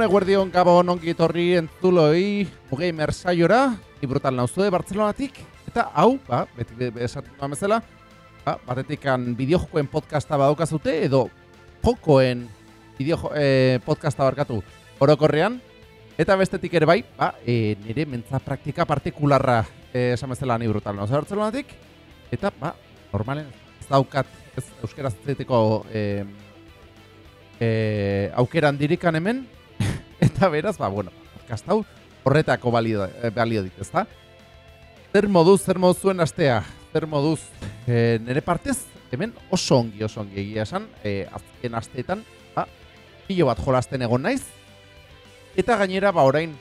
Egunon, eguerdion gabon ongi etorri entzuloi mugei mersaiora, ibrutal nauzue Bartzelonatik, eta hau, ba, beti be- be- esatu duan bezala, ba, batetik an bideojokoen podcasta badaukazute, edo jokoen bideo eh, podcasta barkatu orokorrean, eta bestetik ere bai, ba, e, nire mentza praktika partikularra eh, esan bezala ni brutal nauzue Bartzelonatik, eta, ba, normalen ez daukat, ez euskaraz zeteko eh, eh, aukeran dirikan hemen, eta beraz, ba, bueno, podcast hau horretako balio, eh, balio dit, ezta? Zer moduz, zer moduz zuen astea, zer moduz, eh, nire partez, hemen oso ongi, oso ongi egia esan, eh, azken asteetan, ba, pilo bat jolasten egon naiz, eta gainera, ba, orain,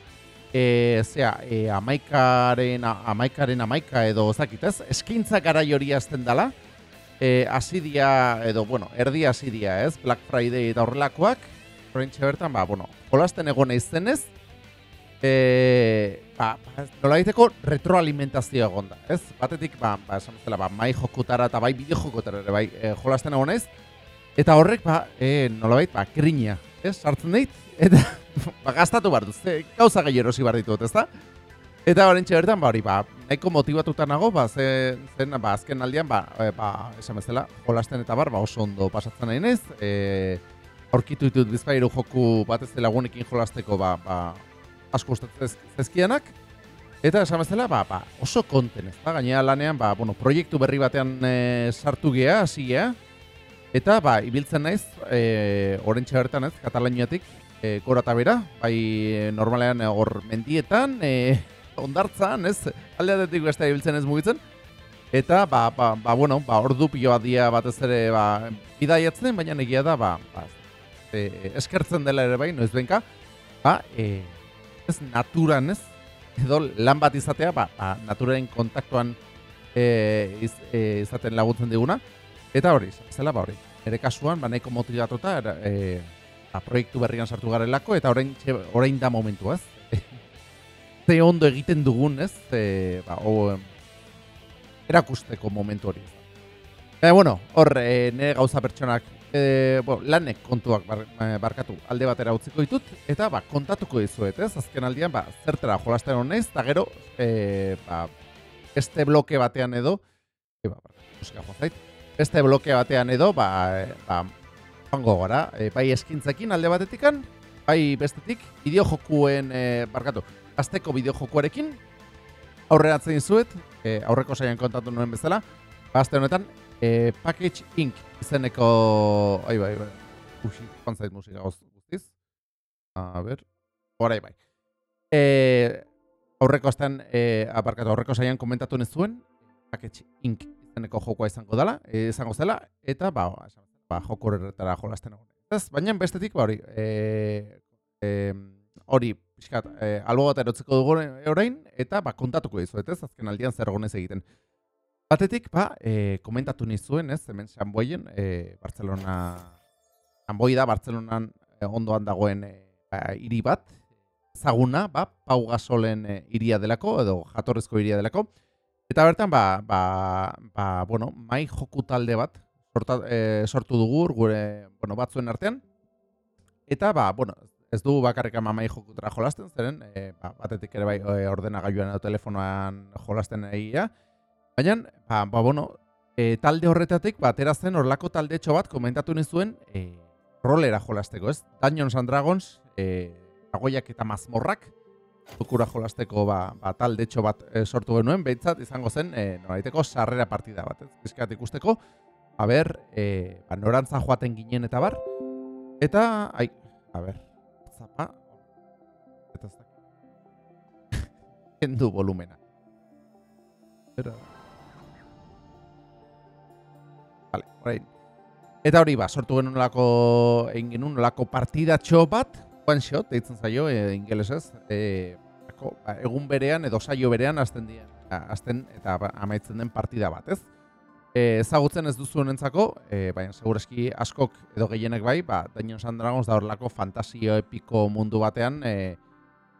e, zea, e, amaikaren, amaikaren amaika edo ezakit ez, eskaintza garai hori azten dala, e, asidia, edo, bueno, erdi asidia, ez, Black Friday eta horrelakoak, orain bertan, ba, bueno, jolasten egon naiz zenez, e, ba, ba, nola egiteko retroalimentazioa egon da, ez? Batetik, ba, ba esan bezala, ba, mai jokutara eta bai bideo jokutara ere, bai, e, jolasten egon naiz, eta horrek, ba, e, nolabait, ba, krina, ez? Sartzen dit, eta ba, gastatu behar duz, gauza gehi erosi behar ditut, ezta? Eta orain bertan, ba, hori, ba, nahiko motibatuta nago, ba, ze, zen, ba, azken aldian, ba, e, ba, esan bezala, jolasten eta bar, ba, oso ondo pasatzen nahi nez, e, aurkitu ditut bizpairu joku batez lagunekin jolasteko, ba, ba, asko gustatzen zezkianak, eta esan bezala, ba, ba, oso konten, ez da, gainera lanean, ba, bueno, proiektu berri batean e, sartu gea, hasi gea, eta, ba, ibiltzen naiz, e, orentxe bertan ez, Katalaniatik, e, gora eta bera, bai normalean hor mendietan, e, ondartzan, ez, alde adetik beste ibiltzen ez mugitzen, eta, ba, ba, ba bueno, ba, ordu piloa dia batez ere, ba, bidaiatzen, baina egia da, ba, ba, e, eskertzen dela ere bai, noiz benka, ba, e, ez naturan, ez, edo lan bat izatea, ba, ba naturaren kontaktuan e, iz, e, izaten laguntzen diguna, eta hori, zela, ba hori, ere kasuan, ba, nahiko motivatuta, era, e, ba, proiektu berrian sartu garelako, eta orain, orain da momentu, ez? Ze ondo egiten dugun, ez? E, ba, o, erakusteko momentu hori. E, bueno, hor, e, nire gauza pertsonak, e, bueno, lanek kontuak bar, e, barkatu alde batera utziko ditut, eta ba, kontatuko dizuet, ez? Azken aldian, ba, zertera jolasten honez, eta gero, e, ba, beste bloke batean edo, e, ba, musika joan zait, beste bloke batean edo, ba, e, ba, joango gara, e, bai eskintzekin alde batetikan, bai bestetik, bideojokuen, e, barkatu, azteko bideojokuarekin, aurreratzen dizuet, e, aurreko saian kontatu nuen bezala, Azte honetan, e, Package Inc. izeneko... Ai, bai, bai. Uxi, joan zait musika guztiz. A ber, orai bai. E, aurreko astean, e, aparkatu, aurreko saian komentatu nezuen, Package Inc. izeneko jokoa izango dela, e, izango zela, eta ba, bezala, ba joko horretara jolasten egon. Ez, baina bestetik, ba, hori, e, e, hori, pixkat, e, albo bat erotzeko dugu orain, eta ba, kontatuko dizuet, ez, azken aldian zer egiten. Batetik, ba, e, komentatu nizuen, ez, hemen Xanboien, e, Barcelona, Xanboi da, Bartzelonan e, ondoan dagoen e, ba, hiri bat, ezaguna, ba, Pau Gasolen e, hiria delako, edo jatorrezko hiria delako, eta bertan, ba, ba, ba, bueno, mai joku talde bat, sorta, e, sortu dugu, gure, bueno, batzuen artean, eta, ba, bueno, ez du bakarrik ama mai jokutara jolasten, zeren, e, ba, batetik ere bai ordenagailuan edo telefonoan jolasten egia, Baina, ba, ba bueno, e, talde horretatik, ba, atera zen horlako taldetxo bat komentatu nizuen e, rolera jolasteko, ez? Dungeons and Dragons, e, agoiak eta mazmorrak, dokura jolasteko ba, ba, taldetxo bat e, sortu genuen, behintzat izango zen, e, noraiteko sarrera partida bat, ez? Bizkat ikusteko, a ber, e, ba, norantza joaten ginen eta bar, eta, ai, a ber, zapa, eta ez da, kendu volumena. Pero... Vale, orain. Eta hori ba, sortu genuen nolako, egin genuen nolako partidatxo bat, one shot, deitzen zaio, e, ingelesez, e, ako, ba, egun berean edo saio berean azten dien, azten eta ba, amaitzen den partida bat, ez? E, ezagutzen ez duzu honentzako, e, baina segureski askok edo gehienek bai, ba, Dungeons and Dragons da horrelako fantasio epiko mundu batean e,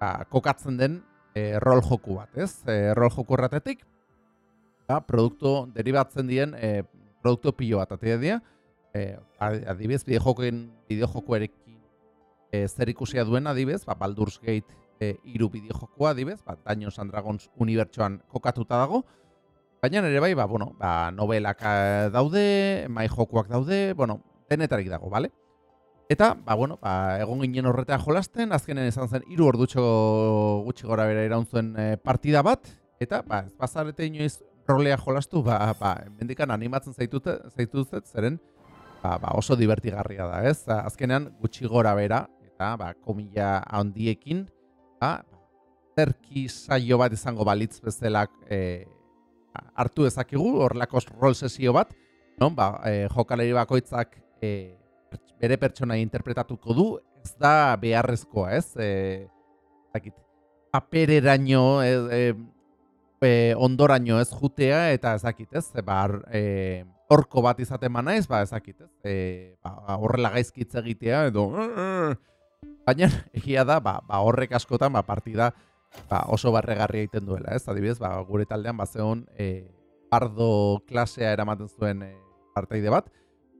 ba, kokatzen den e, rol joku bat, ez? E, rol joku erratetik, ba, produktu deribatzen dien e, produktu pilo bat atea dira, e, adibidez bideojokoen bideojokoerekin e, zer ikusia duen adibez, ba, Baldur's Gate e, iru bideo jokoa adibez, ba, Dungeons and Dragons unibertsoan kokatuta dago, baina ere bai, ba, bueno, ba, novelak eh, daude, mai jokoak daude, bueno, denetarik dago, bale? Eta, ba, bueno, ba, egon ginen horretea jolasten, azkenen izan zen hiru ordutxo gutxi gora bera irauntzuen e, partida bat, eta, ba, ez bazarete inoiz rolea jolastu, ba, ba, mendikan animatzen zaitute, zaituzet, zeren, ba, ba, oso divertigarria da, ez? Azkenean gutxi gora bera, eta, ba, komila handiekin, ba, zerki saio bat izango balitz bezala e, hartu ezakigu, horrelako rol sesio bat, non, ba, e, jokalari bakoitzak e, bere pertsona interpretatuko du, ez da beharrezkoa, ez? E, zakit, papereraino, e, e, ondoraino ez jutea, eta ezakit, ez? Ba, e, orko bat izaten mana ez, ba, ezakit, ez? E, ba, horrela gaizkitz egitea, edo... Baina, egia da, ba, ba horrek askotan, ba, partida ba, oso barregarria egiten duela, ez? Adibidez, ba, gure taldean, ba, zeon, e, pardo klasea eramaten zuen e, parteide bat,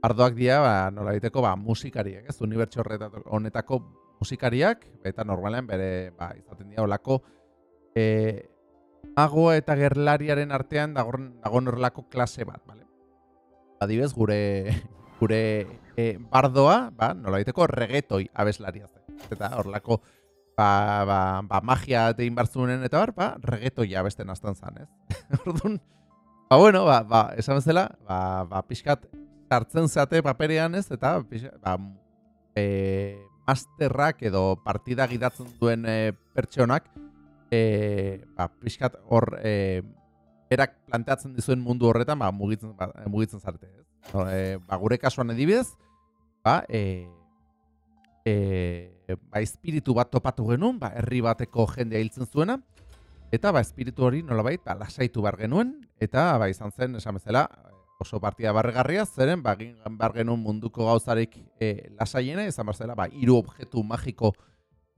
ardoak dira, ba, nola diteko, ba, musikariak, ez, unibertsio honetako musikariak, eta normalean bere, ba, izaten dira, olako, e, mago eta gerlariaren artean dagoen horrelako klase bat, bale? Adibez, gure, gure e, bardoa, ba, nola diteko, regetoi abeslaria zen. Eta horrelako, ba, ba, ba, magia egin bartzunen eta bar, ba, regetoi abesten azten zan, ez? Orduan, ba, bueno, ba, ba, esan bezala, ba, ba, pixkat, hartzen zate paperean ez, eta ba, e, masterrak edo partida gidatzen duen e, pertsonak, e, ba, pixkat hor, e, berak planteatzen dizuen mundu horretan, ba, mugitzen, ba, mugitzen zarte. Ez? No, e, ba, gure kasuan edibidez, ba, e, e, ba, espiritu bat topatu genuen, ba, herri bateko jendea hiltzen zuena, eta ba, espiritu hori nolabait, ba, lasaitu bar genuen, eta ba, izan zen, esan bezala, oso partida barregarria, zeren, ba, bar genuen munduko gauzarik e, lasaiena, izan barzela, ba, iru objektu magiko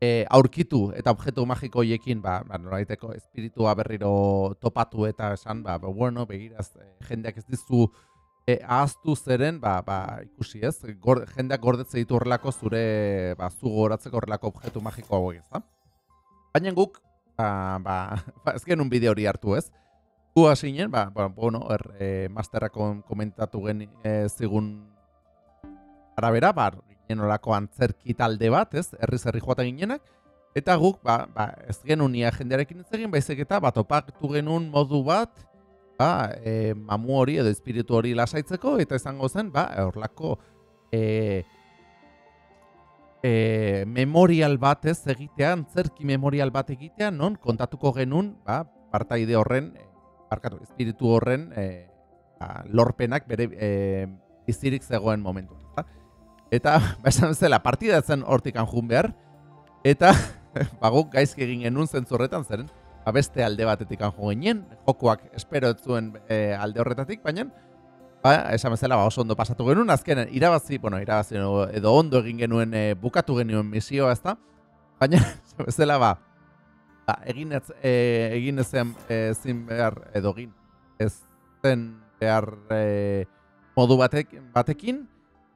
e, aurkitu, eta objektu magiko hiekin, ba, ba nolaiteko espiritua berriro topatu eta esan, ba, ba bueno, begiraz, e, jendeak ez dizu e, ahaztu zeren, ba, ba, ikusi ez, gor, jendeak gordetze ditu horrelako zure, ba, zu goratzeko horrelako objektu magiko hauek ez da. Baina guk, ba, ba, ba ez genuen bideo hori hartu ez, Gu hasinen, ba, ba, bueno, er, e, masterrako komentatu gen e, zigun arabera, ba, ginen olako antzerki talde bat, ez, herri zerri joaten ginenak, eta guk, ba, ba, ez genuen ia jendearekin ez egin, baizik eta, bat opaktu genuen modu bat, ba, e, mamu hori edo espiritu hori lasaitzeko, eta izango zen, ba, horlako, e, e, memorial bat ez egitea, antzerki memorial bat egitea, non? Kontatuko genuen, ba, partaide horren, barkatu, espiritu horren e, ba, lorpenak bere e, izirik zegoen momentu. Eta, eta ba, esan zela, partida zen hortik anjun behar, eta baguk gaizki egin genuen zentzurretan zeren, ba, beste alde batetik anjun ginen, jokoak espero zuen e, alde horretatik, baina ba, esan bezala ba, oso ondo pasatu genuen, azkenen irabazi, bueno, irabazi edo ondo egin genuen e, bukatu genuen misioa ez da, baina esan bezala ba, ba, egin ez, e, egin ezen e, zin behar edo egin ez zen behar e, modu batek, batekin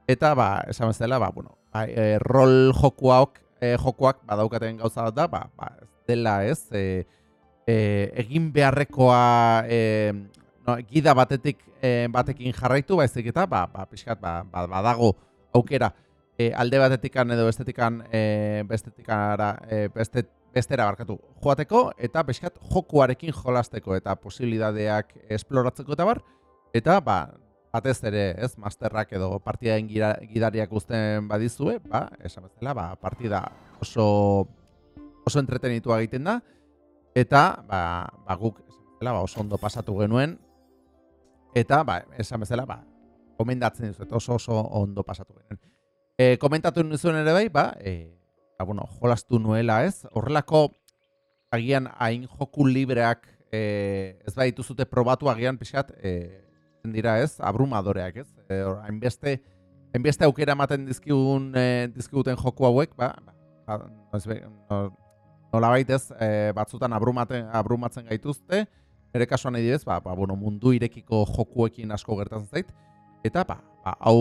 eta ba, esan bezala, ba, bueno, ba, e, rol jokuak, e, jokuak badaukaten gauza bat da, ba, ba, ez dela ez, e, e, egin beharrekoa e, no, gida batetik e, batekin jarraitu, baizik eta, ba, ba, pixkat, ba, ba, badago aukera, e, alde batetikan edo estetikan, e, bestetikara, e, beste, bestera barkatu joateko eta peskat jokuarekin jolasteko eta posibilidadeak esploratzeko eta bar eta ba batez ere, ez, masterrak edo partidaen gidariak guzten badizue, ba, esan bezala, ba, partida oso oso entretenitu egiten da. Eta ba, ba guk esan bezala, ba, oso ondo pasatu genuen. Eta ba, esan bezala, ba, komendatzen dizuet oso oso ondo pasatu genuen. E, komentatu nizuen ere bai, ba, e, ba, bueno, jolastu nuela ez, horrelako agian hain joku libreak e, ez baditu zute probatu agian pixat, e, dira ez, abrumadoreak ez, e, hainbeste, hainbeste aukera ematen dizkigun, e, dizkiguten joku hauek, ba, ba, no, nola baitez, e, batzutan abrumaten, abrumatzen gaituzte, ere kasuan edidez, ba, ba, bueno, mundu irekiko jokuekin asko gertatzen zait, eta ba, ba, hau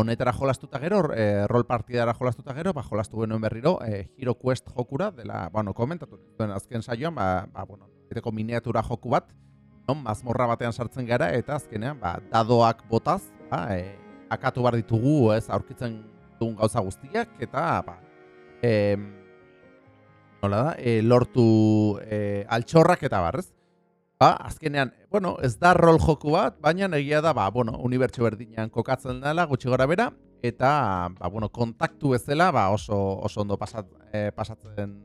honetara jolastuta gero, e, rol partidara jolastuta gero, ba, jolastu genuen berriro, e, Hero Quest jokura, dela, bueno, komentatu, duen azken saioan, ba, ba, bueno, miniatura joku bat, non, mazmorra batean sartzen gara, eta azkenean, ba, dadoak botaz, ba, e, akatu bar ditugu, ez, aurkitzen dugun gauza guztiak, eta, ba, e, nola da, e, lortu e, altxorrak eta barrez. Ba, azkenean, bueno, ez da rol joku bat, baina egia da, ba, bueno, unibertsu berdinean kokatzen dela, gutxi gora bera, eta, ba, bueno, kontaktu bezala, ba, oso, oso ondo pasat, e, pasatzen,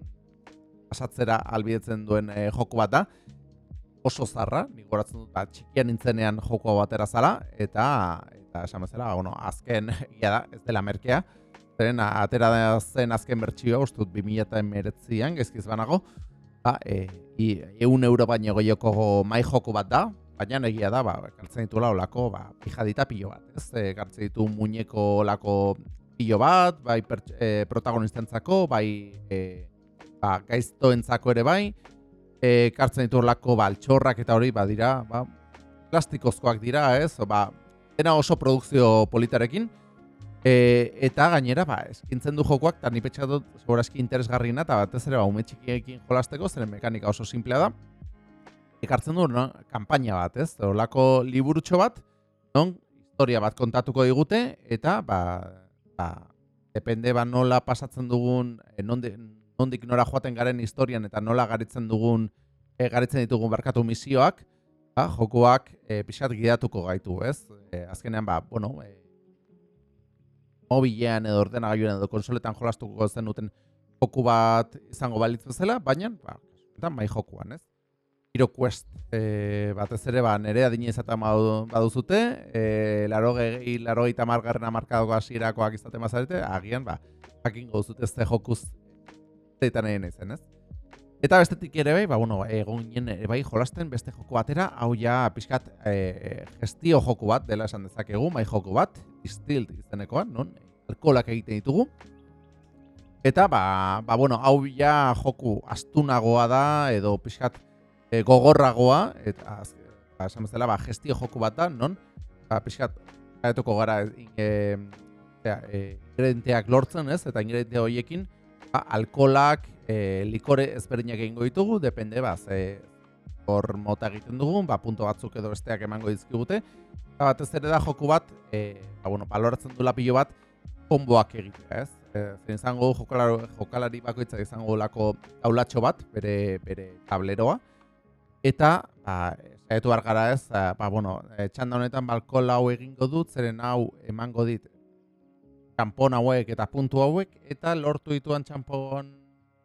pasatzera albidetzen duen e, joku bat da. Oso zarra, nik goratzen dut, ba, txikian nintzenean joko batera zala, eta, eta esan bezala, ba, bueno, azken, ia da, ez dela merkea, zeren atera zen azken bertxioa, ustut, 2000 gezkiz banago, ba, e, eun euro baino gehioko mai joko bat da, baina egia da, ba, gartzen ditu olako, ba, pijadita pilo bat, ez? E, gartzen ditu muñeko olako pilo bat, bai per, e, protagonistentzako, bai e, ba, gaiztoentzako ere bai, e, gartzen ditu olako ba, altxorrak eta hori, ba, dira, ba, plastikozkoak dira, ez? Ba, dena oso produkzio politarekin, E, eta gainera, ba, eskintzen du jokoak, eta nipetxak dut, eski interesgarriena, eta batez ere, ba, ume txikiekin jolasteko, zeren mekanika oso simplea da. Ekartzen du, no? kampaina bat, ez? Olako liburutxo bat, non, historia bat kontatuko digute, eta, ba, ba depende, ba, nola pasatzen dugun, e, nondik, nondik nora joaten garen historian, eta nola garitzen dugun, e, garitzen ditugun barkatu misioak, ba, jokoak e, pixat gidatuko gaitu, ez? E, azkenean, ba, bueno, e, mobilean edo ordenagailuan edo konsoletan jolastuko zen duten joku bat izango balitz bezala, baina, ba, eta mai jokuan, ez? Hero Quest, e, batez ere, ba, nere adine izaten baduzute, e, laro gehi, laro gehi tamargarren amarkadoko asirakoak izaten bazarete, agian, ba, jakin gauzute ez jokuz zeitan egin ez? Eta bestetik ere bai, ba, bueno, egon ginen ere bai jolasten beste joku batera, hau ja pixkat e, gestio joku bat, dela esan dezakegu, mai joku bat, distilled izenekoan, non? alkolak egiten ditugu. Eta, ba, ba bueno, hau ja joku astunagoa da, edo pixkat e, gogorragoa, eta, ba, esan bezala, ba, gestio joku bat da, non? Ba, pixkat, gara, e, e, ingredienteak lortzen, ez? Eta ingrediente horiekin, ba, alkolak, e, likore ezberdinak egingo ditugu, depende, ba, ze hor mota egiten dugu, ba, punto batzuk edo besteak emango dizkigute. Eta batez ere da joku bat, e, ba, bueno, baloratzen du lapillo bat, konboak egitea, ez? E, zen izango jokalari, jokalari bakoitzak izango lako taulatxo bat, bere, bere tableroa. Eta, ba, saiatu bar gara ez, ba, bueno, e, txanda honetan balkon hau egingo dut, zeren hau emango dit txampon hauek eta puntu hauek, eta lortu dituan txampon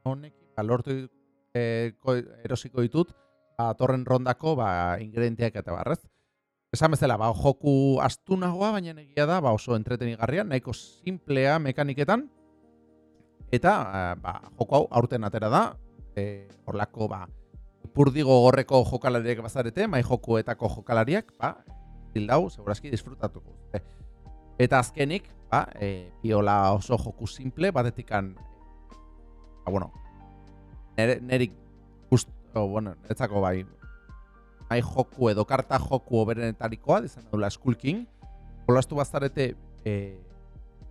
honek, ba, lortu e, erosiko ditut, ba, torren rondako ba, ingredienteak eta barrez. Esan bezala, ba, joku astunagoa, baina egia da, ba, oso entretenigarria, nahiko simplea mekaniketan. Eta, eh, ba, joku hau aurten atera da, e, orlako, ba, purdigo gorreko jokalariak bazarete, mai jokuetako jokalariak, ba, zildau, segurazki disfrutatuko. Eta azkenik, ba, e, piola oso joku simple, batetikan, ba, bueno, nerik guztu, bueno, etzako bai, nahi joku edo karta joku oberenetarikoa, dizan dula Skull King. Jolastu bazarete e,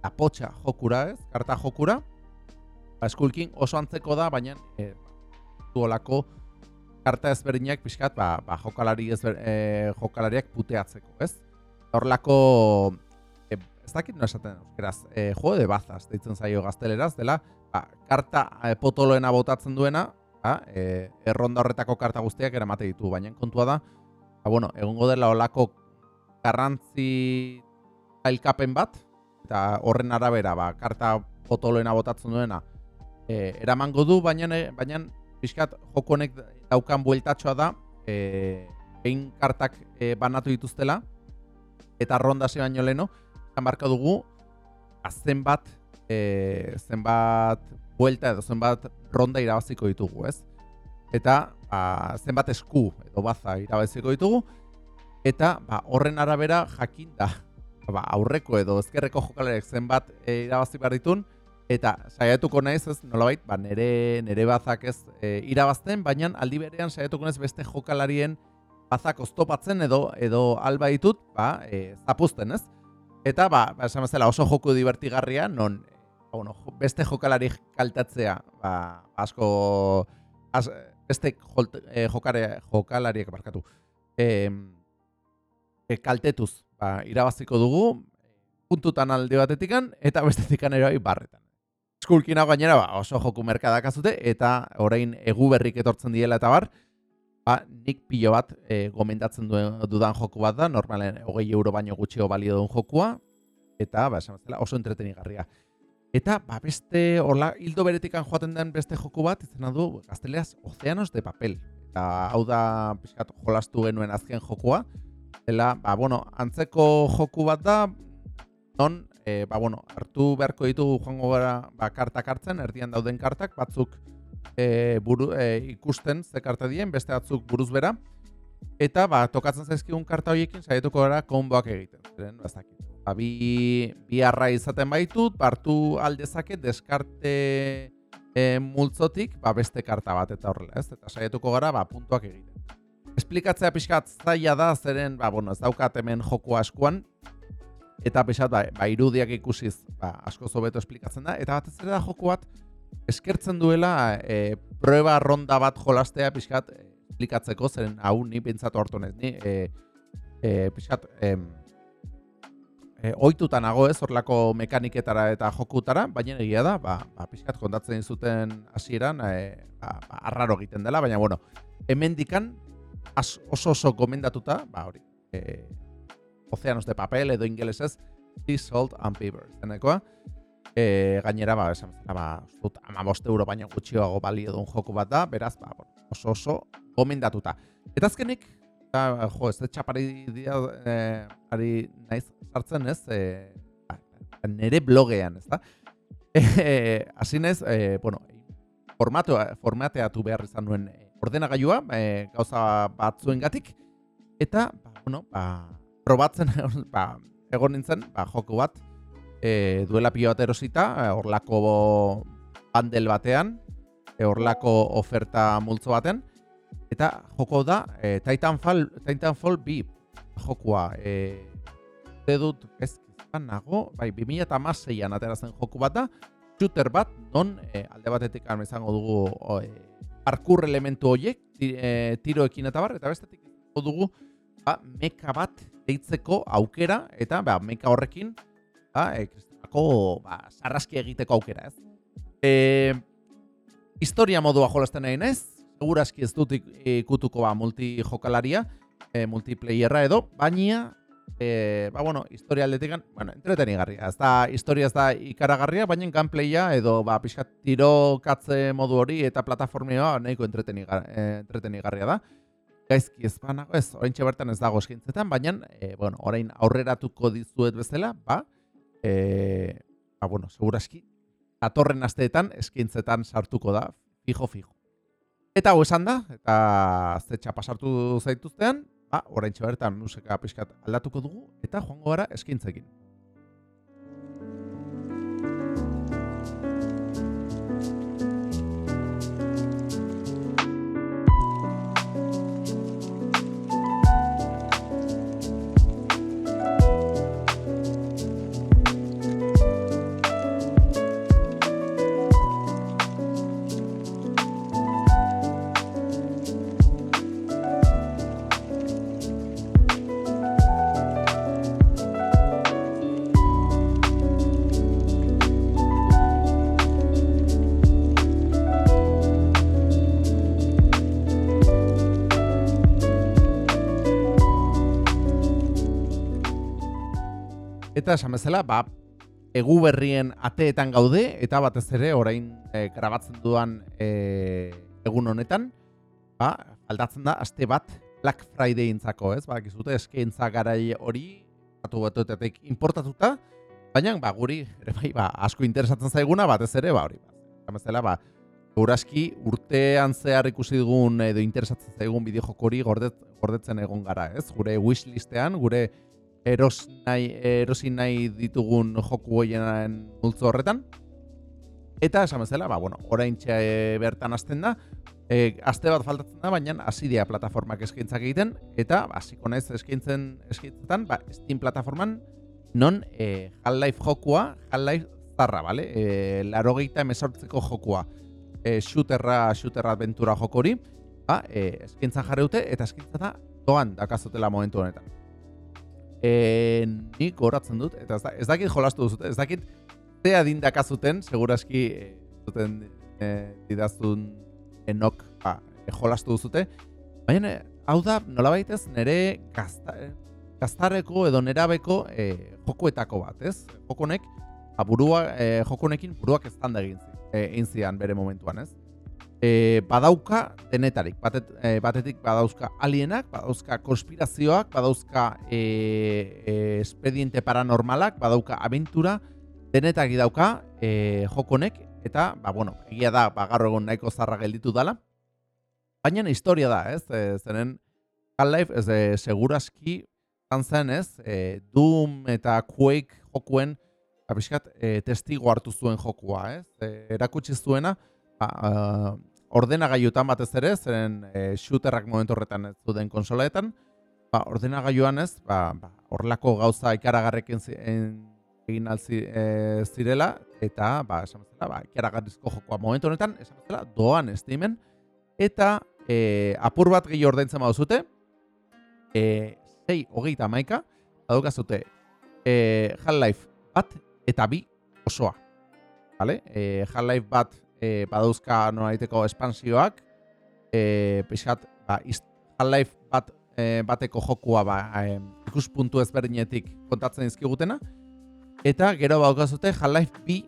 apotxa jokura ez, karta jokura. Ba, Skull King oso antzeko da, baina e, duolako karta ezberdinak pixkat, ba, ba, jokalari ezber, e, jokalariak puteatzeko, ez? Horlako, ez dakit no esaten, euskeraz, e, jo de bazaz, deitzen zaio gazteleraz, dela, ba, karta e, potoloena botatzen duena, ba, e, erronda horretako karta guztiak eramate ditu, baina kontua da, ba, bueno, egongo dela olako garrantzi zailkapen bat, eta horren arabera, ba, karta potoloena botatzen duena, e, eramango du, baina, baina pixkat joko honek daukan bueltatxoa da, e, behin kartak e, banatu dituztela, eta ronda ze baino leno, marka dugu, azten bat, e, zenbat buelta edo zenbat ronda irabaziko ditugu, ez? Eta ba, zenbat esku edo baza irabaziko ditugu, eta ba, horren arabera jakin da ba, aurreko edo ezkerreko jokalarek zenbat e, irabazi behar ditun, eta saiatuko naiz ez nolabait, ba, nere, nere bazak ez e, irabazten, baina aldi berean saiatuko naiz beste jokalarien bazak oztopatzen edo edo alba ditut, ba, e, zapuzten ez? Eta, ba, esan bezala oso joku divertigarria, non, bueno, beste jokalari kaltatzea, ba, asko, az, beste jolt, eh, jokare, jokalariek barkatu, eh, kaltetuz, ba, irabaziko dugu, puntutan alde batetikan, eta bestetikan ere bai barretan. Skulkina gainera ba, oso joku merkadak azute, eta orain egu berrik etortzen diela eta bar, ba, nik pilo bat e, gomendatzen duen, dudan joku bat da, normalen hogei euro baino gutxio balio duen jokua, eta ba, esan oso entretenigarria. Eta ba, beste hola, hildo beretikan joaten den beste joku bat, izan du gazteleaz Oceanos de Papel. Eta hau da pixkat jolastu genuen azken jokua. Dela, ba, bueno, antzeko joku bat da, non, e, ba, bueno, hartu beharko ditugu joango gara ba, kartak hartzen, erdian dauden kartak, batzuk e, buru, e, ikusten ze karta dien, beste batzuk buruz bera, eta ba, tokatzen zaizkigun karta horiekin saietuko gara konboak egiten. Zeren, ba, bi, bi arra izaten baitut, hartu aldezake deskarte e, multzotik ba, beste karta bat eta horrela, ez? Eta saietuko gara ba, puntuak egiten. Esplikatzea pixkat zaila da, zeren, ba, bueno, ez daukat hemen joku askuan, eta pixat, ba, ba, irudiak ikusiz, ba, asko zobeto esplikatzen da, eta bat ez da joku bat, eskertzen duela e, prueba ronda bat jolastea pixkat e, esplikatzeko, zeren hau ni pentsatu hartu nez, ni e, e, pixkat e, e, oitutan nago ez, horlako mekaniketara eta jokutara, baina egia da, ba, ba, pixkat kontatzen zuten hasieran e, ba, ba, arraro egiten dela, baina bueno, hemen dikan, oso oso gomendatuta, ba hori, e, Oceanos de papel edo ingelesez Sea Salt and Paper. Zenekoa, e, gainera, ba, esan, ba, zut, ama euro baino gutxioago balio duen joku bat da, beraz, ba, oso oso gomendatuta. Eta azkenik, eta, jo, ez txapari dia, e, ari naiz sartzen ez, e, ba, nere blogean, ez da? E, Asi naiz, e, bueno, formateatu behar izan nuen ordenagailua, e, gauza batzuen gatik, eta, ba, bueno, ba, probatzen ba, egon nintzen ba, joko bat e, duela pio bat erosita e, orlako bandel batean e, orlako oferta multzo baten. Eta joko da e, Titanfall, Titanfall bi jokoa e, dut ez nago bai 2016an ateratzen joku bat da shooter bat non e, alde batetik izango dugu e, parkour elementu horiek e, tiroekin eta bar eta bestetik dugu ba, meka bat deitzeko aukera eta ba, meka horrekin ba, e, ba, sarraski egiteko aukera, ez? E, historia modua jolasten nahi nez, segurazki ez dut ikutuko ba, multijokalaria, e, multiplayerra edo, baina, e, ba, bueno, historia aldetik, bueno, entretenigarria, ez da, historia ez da ikaragarria, baina gameplaya edo, ba, pixkat tiro katze modu hori eta plataformioa nahiko entretenigarria da gaizki ez banago, ez, orain bertan ez dago eskintzetan, baina, e, bueno, orain aurreratuko dizuet bezala, ba, e, ba, bueno, seguraski, atorren asteetan eskintzetan sartuko da, fijo, fijo. Eta hau esan da, eta zetxa pasartu zaituztean, ba, orain bertan musika pixkat aldatuko dugu, eta joango gara eskintzekin. Eta esan bezala, ba, egu berrien ateetan gaude, eta batez ere, orain e, grabatzen duan e, egun honetan, ba, aldatzen da, aste bat Black Friday intzako, ez? Ba, gizute, eskaintza garai hori, batu batuetetik importatuta, baina, ba, guri, ere bai, ba, asko interesatzen zaiguna, batez ere, ba, hori, ba, bezala, ba, Euraski urtean zehar ikusi dugun edo interesatzen zaigun bideo jokori gordetzen egon gara, ez? Gure wishlistean, gure eros nahi, erosi nahi ditugun joku hoienaren multzo horretan. Eta esan bezala, ba, bueno, orain e, bertan hasten da, e, aste bat faltatzen da, baina asidia plataformak eskaintzak egiten, eta hasiko naiz eskaintzen eskaintzetan, ba, Steam plataforman non e, Half-Life jokua, Half-Life zarra, bale? E, laro gehieta emesortzeko jokua, e, shooterra, shooterra adventura jokori, ba, e, eskintzan jarri dute, eta eskintza da doan dakazutela momentu honetan. E, nik goratzen dut, eta ez, dakit jolastu duzut, ez dakit ze adin dakazuten, seguraski e, zuten e, didazun enok ba, e, jolastu duzute, baina hau da, nola baitez, nire gazta, gaztareko edo nerabeko e, jokoetako bat, ez? Jokonek, ba, burua, e, jokonekin buruak ez handa egin e, bere momentuan, ez? E, badauka denetarik, Batet, e, batetik badauzka alienak, badauzka konspirazioak, badauzka e, e, expediente paranormalak, badauka aventura, denetak dauka e, jokonek, eta, ba, bueno, egia da, ba, egon nahiko zarra gelditu dala, baina historia da, ez? E, zenen, Half-Life, ez, e, seguraski, zen, ez, e, Doom eta Quake jokuen, abiskat, e, testigo hartu zuen jokua, ez? E, erakutsi zuena, ba, uh, ordenagailutan batez ere, zeren e, shooterrak momentu horretan ez zuten konsolaetan, ba, ordenagailuan ez, ba, ba, horrelako gauza ikaragarrekin egin alzi e, zirela, eta, ba, esan bezala, ba, ikaragarrizko jokoa momentu honetan, esan bezala, doan estimen, eta e, apur bat gehi ordaintzen baduzute, e, sei hogeita maika, badukazute, e, Half-Life bat eta bi osoa. Vale? E, Half-Life bat e, badauzka noraiteko espansioak, e, pixat, ba, Half-Life bat e, bateko jokua ba, e, ikuspuntu ezberdinetik kontatzen izkigutena, eta gero baukazute Half-Life bi,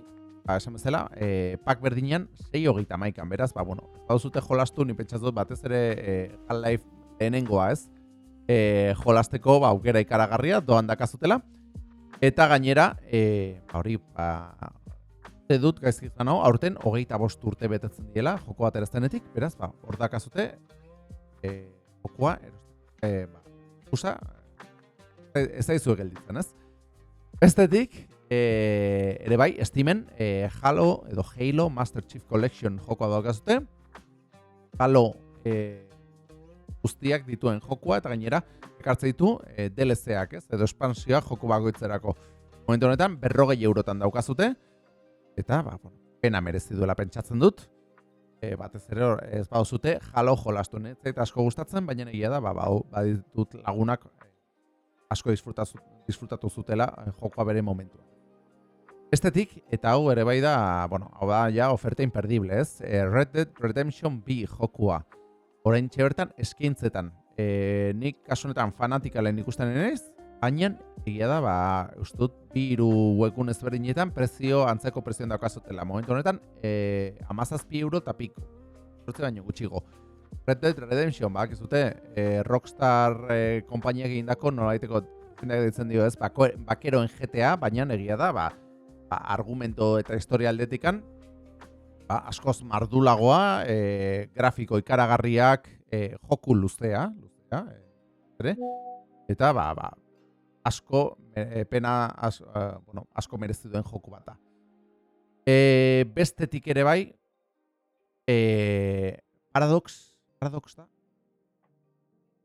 ba, esan bezala, e, pak berdinean sei hogeita maikan, beraz, ba, bueno, bauzute jolastu, ni pentsatzen batez ere e, Half-Life lehenengoa ez, e, jolasteko ba, aukera ikaragarria, doan dakazutela, eta gainera, e, ba, hori, ba, uste dut gaizkizan hau, aurten hogeita bost urte betetzen diela, joko bat beraz, ba, hor dakazute, e, jokoa, e, ba, usa, ez da izu egelditzen, ez? Bestetik, e, ere bai, estimen, e, Halo, edo Halo Master Chief Collection jokoa daukazute, Halo e, guztiak dituen jokoa, eta gainera, ekartze ditu e, DLC-ak, ez? Edo espansioa joko bagoitzerako. Momentu honetan, berrogei eurotan daukazute, eta ba, bueno, pena merezi duela pentsatzen dut. E, batez ere ez bauzute jalo jolastu ne? eta asko gustatzen, baina egia da ba, ba, baditut lagunak eh, asko disfrutatu, disfrutatu zutela eh, jokoa bere momentua. Estetik, eta hau ere bai da, bueno, hau da ja oferta imperdible, ez? E, Red Dead Redemption B jokua. Horain bertan eskintzetan. E, nik kasunetan fanatikalen ikusten nez, baina egia da, ba, ustut, bi iru webgun ezberdinetan prezio, antzeko prezio daukazutela. Momentu honetan, e, amazazpi euro eta piko. Zortze baino gutxigo. Red Dead Redemption, bak, ez dute, e, Rockstar e, kompainia egin dako, nola daiteko, ditzen dio ez, bako, bakeroen GTA, baina egia da, ba, ba, argumento eta historia aldetikan, ba, askoz mardulagoa, e, grafiko ikaragarriak, e, joku luzea, luzea, e, eta, ba, ba, asko e, pena as, uh, bueno, asko merezi duen joku bat da. E, bestetik ere bai e, Paradox Paradox da?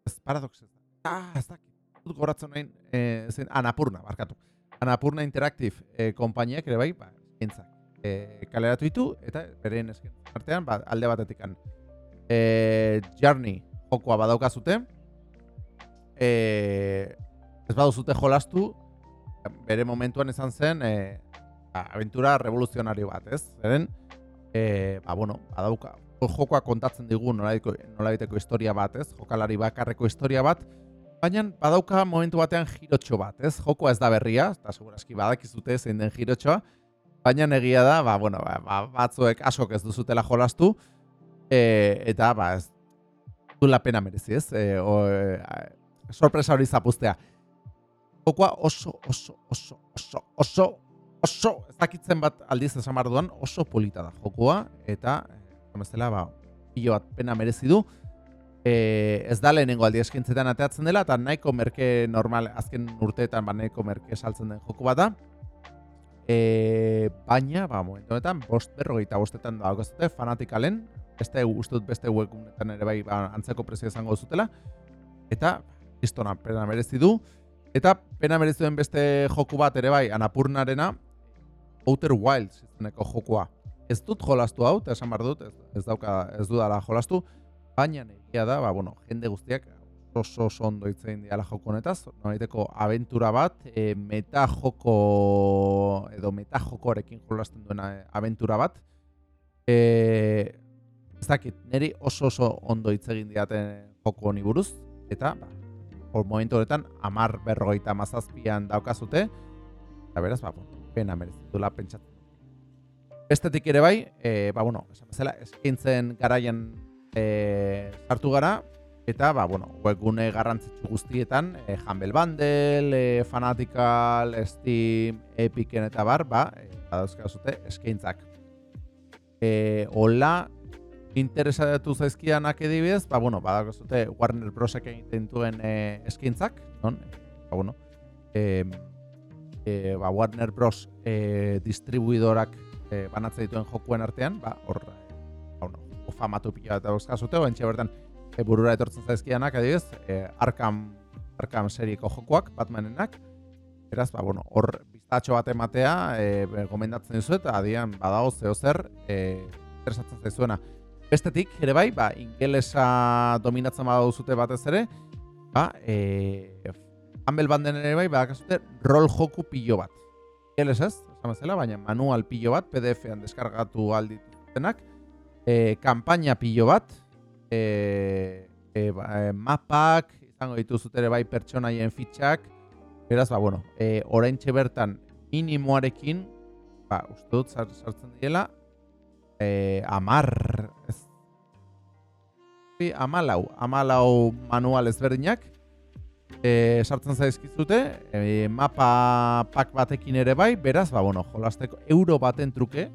Ez Paradox ez da. Ah, ez da. Goratzen nahi e, zen Anapurna, barkatu. Anapurna Interactive e, kompainiak ere bai, ba, entzak. E, kaleratu ditu, eta beren esken artean, ba, alde batetik an. E, Journey jokoa badaukazute. E, ez baduzute jolastu, bere momentuan izan zen e, aventura revoluzionario bat, ez? Zeren, e, ba, bueno, badauka, jokoa kontatzen digu nolabiteko historia bat, ez? Jokalari bakarreko historia bat, baina badauka momentu batean girotxo bat, ez? Jokoa ez da berria, eta seguraski badakizute zein den girotxoa, baina egia da, ba, bueno, ba, ba, batzuek asok ez duzutela jolastu, e, eta, ba, ez, du la pena merezi, ez? E, o, e, sorpresa hori zapuztea jokoa oso, oso, oso, oso, oso, oso, ez dakitzen bat aldiz esan duan, oso polita da jokoa, eta, komezela, ba, pilo bat pena merezi du, e, ez da lehenengo aldi eskintzetan ateatzen dela, eta nahiko merke normal, azken urteetan, ba, nahiko merke saltzen den joko bat da, e, baina, ba, momentu honetan, bost berrogeita bostetan da daukazute, fanatikalen, beste ustut beste webgunetan ere bai ba, antzeko prezio izango zutela, eta, kristona pena merezi du, Eta pena merezuen beste joku bat ere bai, Anapurnarena, Outer Wilds izeneko jokua. Ez dut jolastu hau, eta esan behar dut, ez, ez dauka, ez dudala jolastu, baina egia da, ba, bueno, jende guztiak oso oso ondo itzein diala joko honetaz, noraiteko aventura bat, e, meta joko edo meta jokoarekin jolasten duena e, aventura bat. E, ez dakit, niri oso oso ondo hitz egin diaten joko honi buruz, eta ba, por momentu horretan, amar berrogeita mazazpian daukazute, eta beraz, ba, pena merezitula pentsatzen. Bestetik ere bai, e, ba, bueno, esan bezala, eskintzen garaian e, sartu gara, eta, ba, bueno, webgune garrantzitsu guztietan, e, Humble Bundle, e, Fanatical, Steam, Epicen eta bar, ba, e, badauzkazute eskintzak. E, hola, interesatu zaizkianak edibidez, ba, bueno, badaukazute Warner Brosek egiten duen e, eskintzak, non? Ba, bueno, e, e, ba, Warner Bros. E, distribuidorak e, banatzen dituen jokuen artean, ba, hor, ba, no, famatu pila eta euskazute, oen bertan e, burura etortzen zaizkianak, adibidez, e, Arkham, Arkham serieko jokuak, Batmanenak, Beraz, ba, bueno, hor biztatxo bat ematea, e, gomendatzen dizuet, adian badago zeo zer, e, interesatzen zaizuena. Bestetik, ere bai, ba, ingelesa dominatzen badago zute batez ere, ba, e, Humble Banden ere bai, badakazute rol joku pilo bat. Ingeles ez, esan baina manual pilo bat, PDF-an deskargatu aldituzenak, e, kampaina pilo bat, e, e, ba, e, mapak, izango dituzut ere bai pertsonaien fitxak, beraz, ba, bueno, e, orain bertan minimoarekin, ba, uste dut sartzen diela, e, amar, ez, amalau, amalau manual ezberdinak, e, sartzen zaizkizute, e, mapa pak batekin ere bai, beraz, ba, bueno, jolasteko euro baten truke,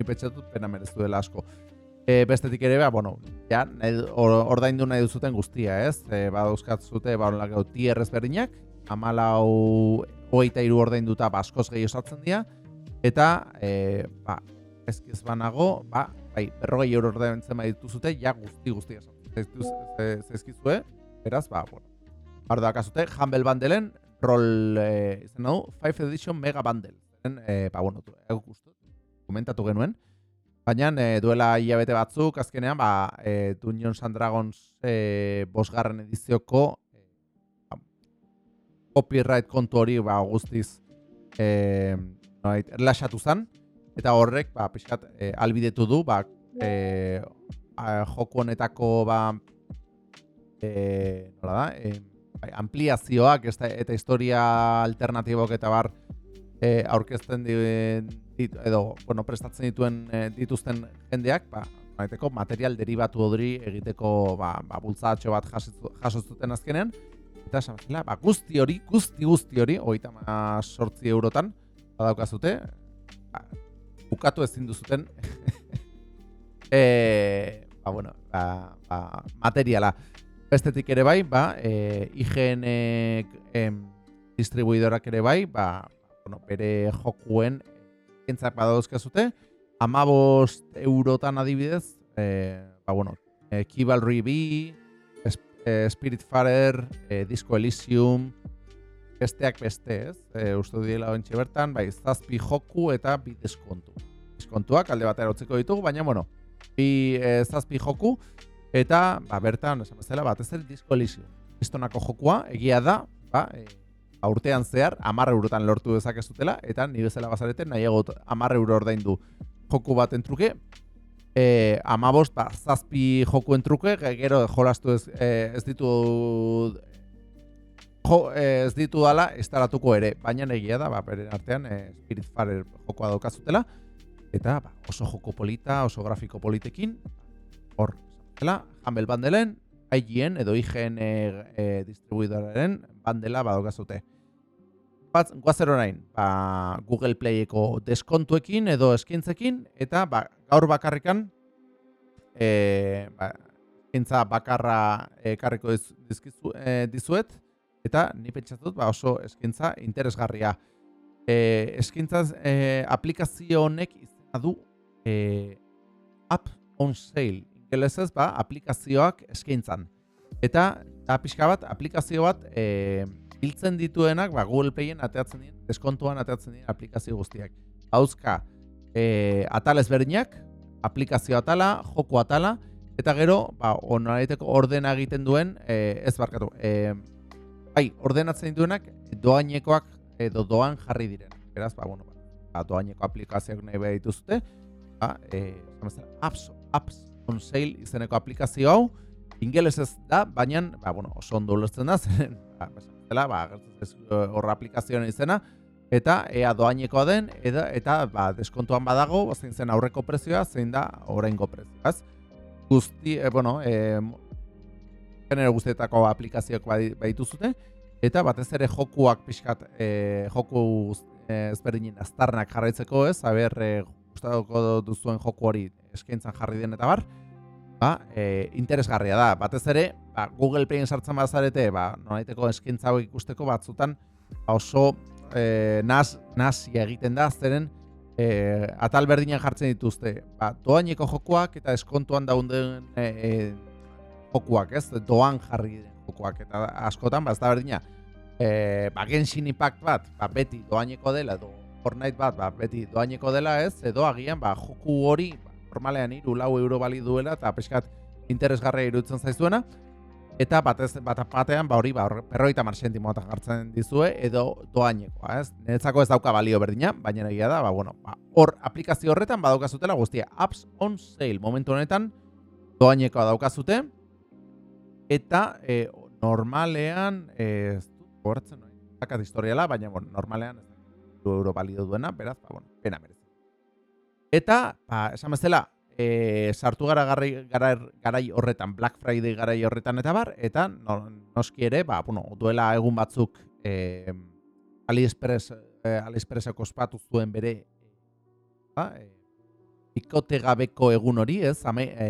ipetxetut pena merezu dela asko. E, bestetik ere, ba, bueno, ja, ordaindu nahi duzuten guztia, ez? E, ba, zute, ba, onlak, tier ezberdinak, amalau hogeita iru ordainduta baskoz gehi osatzen dira, eta, e, ba, ezkiz banago, ba, bai, berrogei euro ordaintzen bai dituzute, ja guzti guztia zaizkizue, beraz, ba, bueno, Hor da, kasute, Humble Bundleen, rol, eh, izan nahu, 5 Edition Mega Bundle. Zen, eh, ba, bueno, egu guztu, komentatu genuen. Baina, eh, duela hilabete batzuk, azkenean, ba, eh, Dungeons and Dragons eh, bosgarren edizioko eh, copyright kontu hori, ba, guztiz, eh, noait, erlaxatu zen, eta horrek, ba, pixkat, eh, albidetu du, ba, eh, joko honetako, ba, eh, nola da, eh, bai, ampliazioak eta historia alternatibok eta bar e, aurkezten dit, edo bueno, prestatzen dituen e, dituzten jendeak, ba, baiteko material derivatu hori egiteko ba, ba, bultzatxo bat jasoztuten azkenean, eta esan ba, guzti hori, guzti guzti hori, oita ma sortzi eurotan, badaukazute, ba, bukatu ezin duzuten, e, ba, bueno, ba, ba, materiala. Bestetik ere bai, ba, e, IGN em, distribuidorak ere bai, ba, bueno, bere jokuen entzak badauzkazute, amabost eurotan adibidez, e, ba, bueno, e, Kivalry B, e, Spiritfarer, e, Disco Elysium, besteak beste, ez? E, uste diela ointxe bertan, bai, zazpi joku eta bi deskontu. Deskontuak alde batera utziko ditugu, baina, bueno, bi e, zazpi joku, Eta, ba, bertan, esan bezala, bat ez disko elizio. Pistonako jokua, egia da, ba, e, aurtean zehar, amarre eurotan lortu dezakezutela, eta ni bezala bazareten, nahi egot amarre euro ordaindu joku baten truke, e, amabost, ba, zazpi jokuen truke, gero jolastu ez, e, ez ditu jo, ez ditu dala, ez ere, baina egia da, ba, beren artean, e, Spirit Farer jokoa daukazutela, eta ba, oso joko polita, oso grafiko politekin, hor, dela, Humble Bandelen, IGN edo IGN e, e, distribuidoraren bandela badokazute. Bat, guazer orain, ba, Google Playeko deskontuekin edo eskintzekin, eta ba, gaur bakarrikan, e, ba, eskintza bakarra e, karriko dizkizu, e, dizuet, eta ni pentsatut ba, oso eskintza interesgarria. E, eskintza e, aplikazio honek du e, App on Sale ingelesez ba, aplikazioak eskaintzan. Eta da pixka bat, aplikazio bat e, biltzen dituenak, ba, Google Playen ateatzen dien, deskontuan ateatzen dien aplikazio guztiak. Hauzka, e, atal ezberdinak, aplikazio atala, joko atala, eta gero, ba, onoraiteko ordena egiten duen, e, ez barkatu, e, bai, ordenatzen dituenak, doainekoak edo doan jarri diren. Beraz, ba, bueno, ba, doaineko aplikazioak nahi behar dituzte, ba, e, apps, apps on sale izeneko aplikazio hau, ingeles ez da, baina, ba, bueno, oso ondo ulertzen da, zen, ba, dela, ba, horra aplikazioan izena, eta ea doainekoa den, eta, eta ba, deskontuan badago, zein zen aurreko prezioa, zein da oraingo prezioa. Guzti, e, bueno, e, genero guztietako aplikazioak baditu zuten, eta batez ere jokuak pixkat, e, joku e, ezberdinin aztarnak jarraitzeko ez, haber, e, gustatuko duzuen joku hori eskaintzan jarri den eta bar, ba, e, interesgarria da. Batez ere, ba, Google Playen sartzen bazarete, ba, noraiteko eskaintza ikusteko batzutan ba, oso e, naz, nazi egiten da, zeren e, atal berdinak jartzen dituzte. Ba, doaineko jokuak eta eskontuan daunden e, e, jokuak, ez? Doan jarri den jokuak. Eta askotan, ba, ez da berdina, e, ba, Genshin Impact bat, ba, beti doaineko dela, edo Fortnite bat, ba, beti doaineko dela, ez? Edo agian, ba, joku hori, ba, normalean iru lau euro bali duela, eta peskat interesgarria irutzen zaizuena, eta batez bat batean ba hori ba berroita mar sentimo eta jartzen dizue edo doainekoa, ez? Niretzako ez dauka balio berdina, baina egia da, ba bueno, ba hor aplikazio horretan badaukazutela guztia apps on sale momentu honetan doainekoa daukazute eta e, normalean ez du goratzen noi. Zakat historiala, baina bueno, normalean ez du euro balio duena, beraz, ba bueno, pena merezi. Eta, ba, esan bezala, e, sartu gara garai, garai horretan, Black Friday garai horretan eta bar, eta no, noski ere, ba, bueno, duela egun batzuk e, AliExpress, e, AliExpresseko ospatu zuen bere ba, e, ikote gabeko egun hori, ez, ame, e,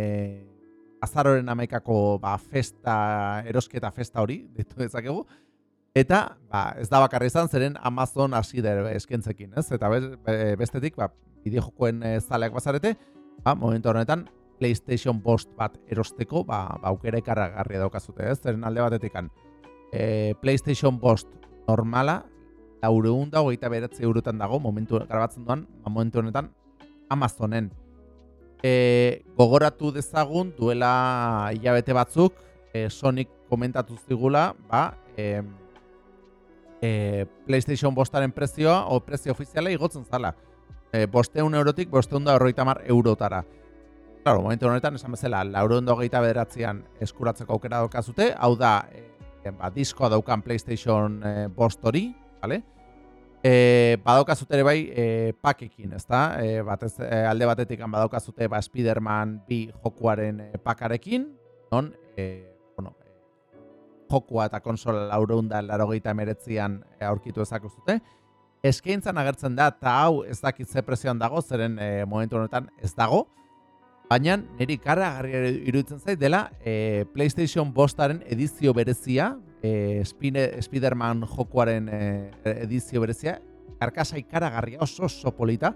azaroren amaikako ba, festa, erosketa festa hori, ditu dezakegu, eta ba, ez da bakarri izan, zeren Amazon hasi da eskentzekin, ez, eta bestetik, ba, bideojokoen zaleak bazarete, ba, momentu honetan PlayStation Post bat erosteko, ba, ba aukera ikarragarria daukazute, ez? Zeren alde batetik e, PlayStation Post normala, laureun dago eta beratze eurotan dago, momentu grabatzen duan, ba, momentu honetan Amazonen. E, gogoratu dezagun, duela hilabete batzuk, e, Sonic komentatu zigula, ba, e, e, PlayStation Postaren prezioa, o prezio ofiziala igotzen zala e, bosteun eurotik bosteun da horreita mar eurotara. Claro, momentu honetan, esan bezala, laureun da hogeita bederatzean eskuratzeko aukera daukazute, hau da, e, ba, diskoa daukan PlayStation e, bost hori, vale? E, badaukazute ere bai e, pakekin, ez da? E, batez, e, alde batetik badaukazute ba, Spider-Man bi jokuaren e, pakarekin, non, e, jokua eta konsola laureun da laro emeretzian e, aurkitu ezakuzute, eskaintzan agertzen da, eta hau ez dakit ze prezioan dago, zeren e, momentu honetan ez dago, baina niri karra garri iruditzen zait dela e, PlayStation bostaren edizio berezia, e, Spider-Man jokuaren e, edizio berezia, karkasa ikaragarria oso oso polita,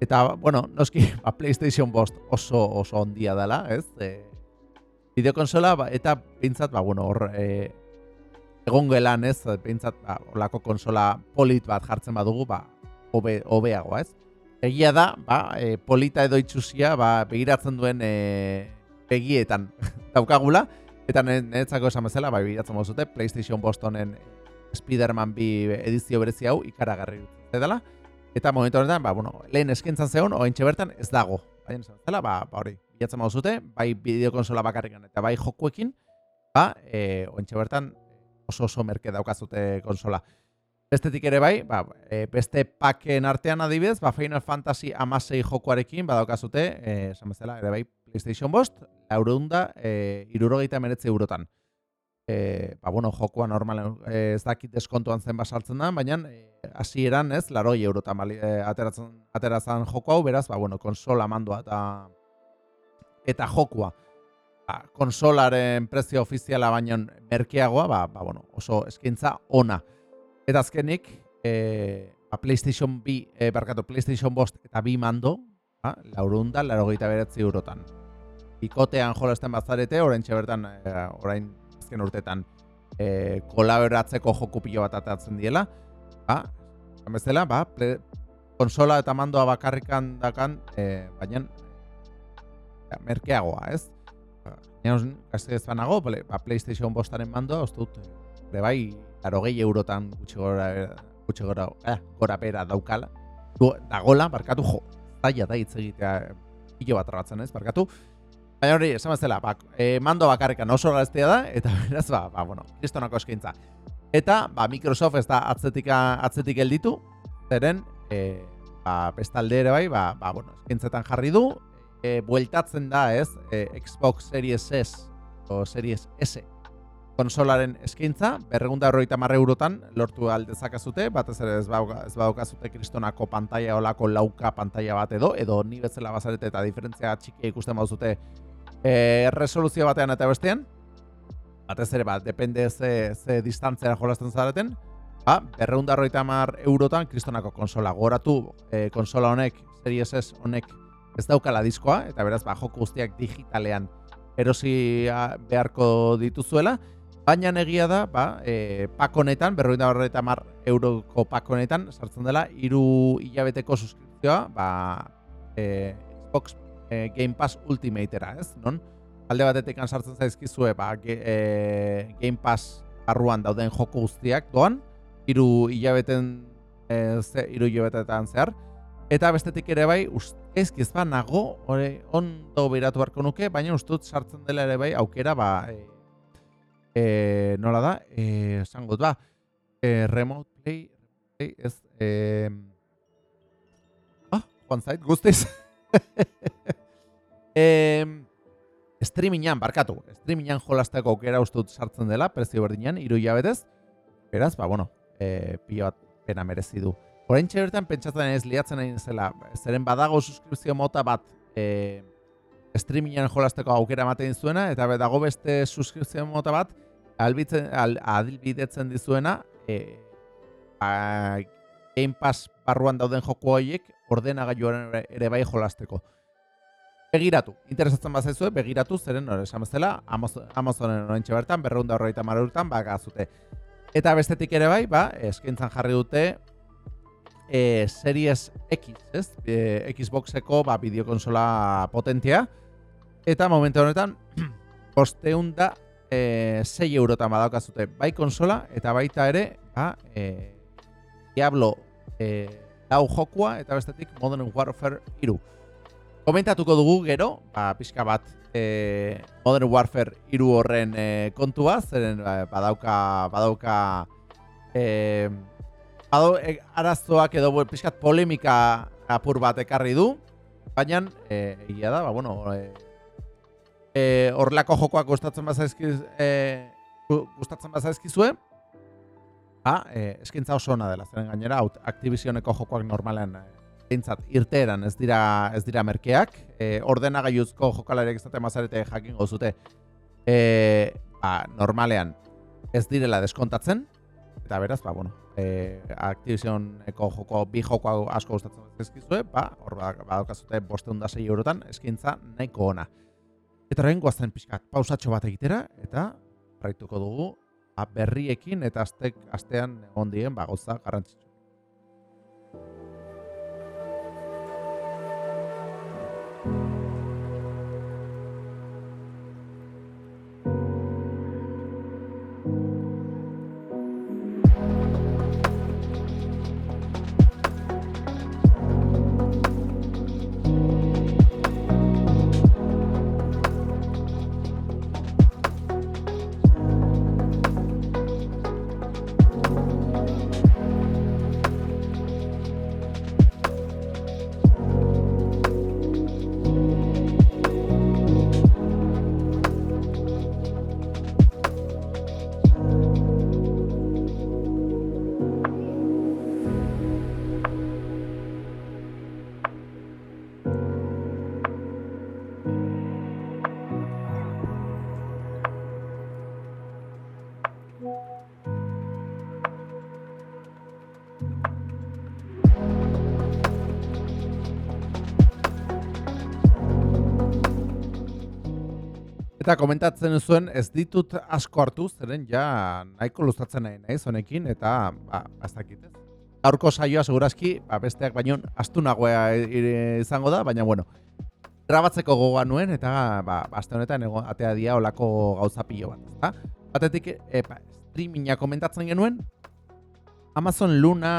eta, bueno, noski, ba, PlayStation bost oso oso ondia dela, ez? E, Bideokonsola, ba, eta pintzat, ba, bueno, hor, e, egon gelan ez, behintzat, ba, olako konsola polit bat jartzen badugu, ba, hobe, hobeagoa ez. Egia da, ba, e, polita edo itxusia, ba, begiratzen duen e, begietan daukagula, eta niretzako esan bezala, ba, begiratzen bozute, PlayStation Bostonen Spider-Man bi edizio berezi hau ikaragarri dela, eta momentu honetan, ba, bueno, lehen eskintzan zeon, ointxe bertan ez dago. Baina esan bezala, ba, ba hori, bilatzen bozute, bai bideokonsola bakarrikan eta bai jokuekin, ba, e, ointxe bertan oso oso merke daukazute konsola. Bestetik ere bai, ba, e, beste paken artean adibidez, ba, Final Fantasy amasei jokoarekin badaukazute, e, esan bezala, ere bai, PlayStation Bost, laureunda, e, irurogeita meretze eurotan. E, ba, bueno, jokoa normal e, ez dakit deskontuan zen basaltzen da, baina hasi eran, ez, laroi eurotan bali, e, ateratzen, ateratzen joko hau, beraz, ba, bueno, konsola mandua eta eta jokua ba, konsolaren prezio ofiziala baino merkeagoa, ba, ba, bueno, oso eskaintza ona. Eta azkenik, e, ba, PlayStation B, e, barkatu, PlayStation Bost eta bi mando, ba, laurunda, laro beretzi eurotan. Ikotean jolazten bazarete, orain txebertan, e, orain azken urtetan, e, kolaboratzeko joku pilo bat atatzen diela. Ba, bezala, ba, konsola eta mandoa bakarrikan dakan, e, baina ja, merkeagoa, ez? Baina, gazte ez banago, ba, PlayStation bostaren mandoa, uste dut, ere bai, arogei eurotan gutxi gora, gutxi gora, eh, gora bera daukala. Du, dagola, barkatu, jo, zaila da hitz egitea, pilo bat rabatzen, ez, barkatu. Baina hori, esan bezala, ba, e, mando bakarrikan oso gaztea da, eta beraz, ba, ba bueno, kristonako eskaintza. Eta, ba, Microsoft ez da atzetik, atzetik gelditu, zeren, e, ba, bestalde ere bai, ba, ba, bueno, eskaintzetan jarri du, e, bueltatzen da, ez, e, Xbox Series S, o Series S, konsolaren eskaintza, berregunda horreita marre eurotan, lortu aldezakazute, batez ere ez, bauka, ez baukazute kristonako pantalla olako lauka pantalla bat edo, edo ni bezala bazarete eta diferentzia txikia ikusten bauzute e, resoluzio batean eta bestean, batez ere, bat, depende ze, ze distantzera jolazten zareten, ba, berreunda horreita mar eurotan kristonako konsola goratu, e, konsola honek, Series S honek ez daukala diskoa, eta beraz, ba, joko guztiak digitalean erosi beharko dituzuela, Baina egia da, ba, e, pakonetan, berroin da horreta mar euroko pakonetan, sartzen dela, iru hilabeteko suskriptzioa, ba, e, Xbox e, Game Pass Ultimatera, ez? Non? Alde batetik sartzen zaizkizue, ba, ge, e, Game Pass arruan dauden joko guztiak doan, iru hilabeten, e, ze, iru hilabetetan zehar, eta bestetik ere bai, ezkiz ba, nago, ondo beratu barko nuke, baina ustut sartzen dela ere bai, aukera, ba, e, e, nola da, e, esango ba, e, remote play, play ez, e, ah, joan zait, guztiz. e, streamingan, barkatu, streamingan jolasteko aukera ustut sartzen dela, prezio berdinean, iru jabetez, beraz, ba, bueno, e, pio bat pena merezi du. Horain bertan pentsatzen ez liatzen nahi zela, zeren badago suskripzio mota bat, e, streamingan jolasteko aukera ematen zuena, eta dago beste suskripzio mota bat, albitzen, al, adilbidetzen dizuena e, a, Game Pass barruan dauden joko horiek ordenagailuaren ere bai jolasteko. Begiratu, interesatzen bazaizue, begiratu, zeren hori esan bezala, Amazonen horrentxe bertan, berreunda horreita marurtan, bagazute. Eta bestetik ere bai, ba, eskintzan jarri dute e, Series X, ez? E, Xboxeko ba, bideokonsola potentia. Eta momentu honetan, posteunda e, 6 eurotan badaukazute bai konsola eta baita ere ba, e, Diablo e, lau jokua eta bestetik Modern Warfare iru. Komentatuko dugu gero, ba, pixka bat e, Modern Warfare iru horren e, kontua, zeren ba, badauka, badauka e, badau, e, arazoak edo pixkat polemika apur bat ekarri du, baina e, egia da, ba, bueno, e, eh horlako jokoak gustatzen bazaizkiz eh gustatzen bazaizkizue ba eh eskaintza oso ona dela. Zeren gainera Activisioneko jokoak normalean eintzat irteeran ez dira ez dira merkeak eh ordenagailuzko jokalariak izaten bazarete jakin gozute eh ba, normalean ez direla deskontatzen eta beraz ba bueno eh Activisioneko joko bi joko asko gustatzen bazaizkizue ba hor badaukazute 506 eurotan eskaintza nahiko ona Eta horrein guazten pixkat pausatxo bat egitera, eta raituko dugu berriekin eta aztek, astean egon dien bagoza garrantzitsu. Eta komentatzen zuen ez ditut asko hartu, zeren ja nahiko luzatzen nahi naiz honekin, eta ba, ez. Gaurko saioa segurazki, ba, besteak baino astunagoa izango da, baina bueno, grabatzeko gogoa nuen, eta ba, aste honetan ego, atea dia olako gauza pilo bat, ezta? Batetik, epa, streaminga komentatzen genuen, Amazon Luna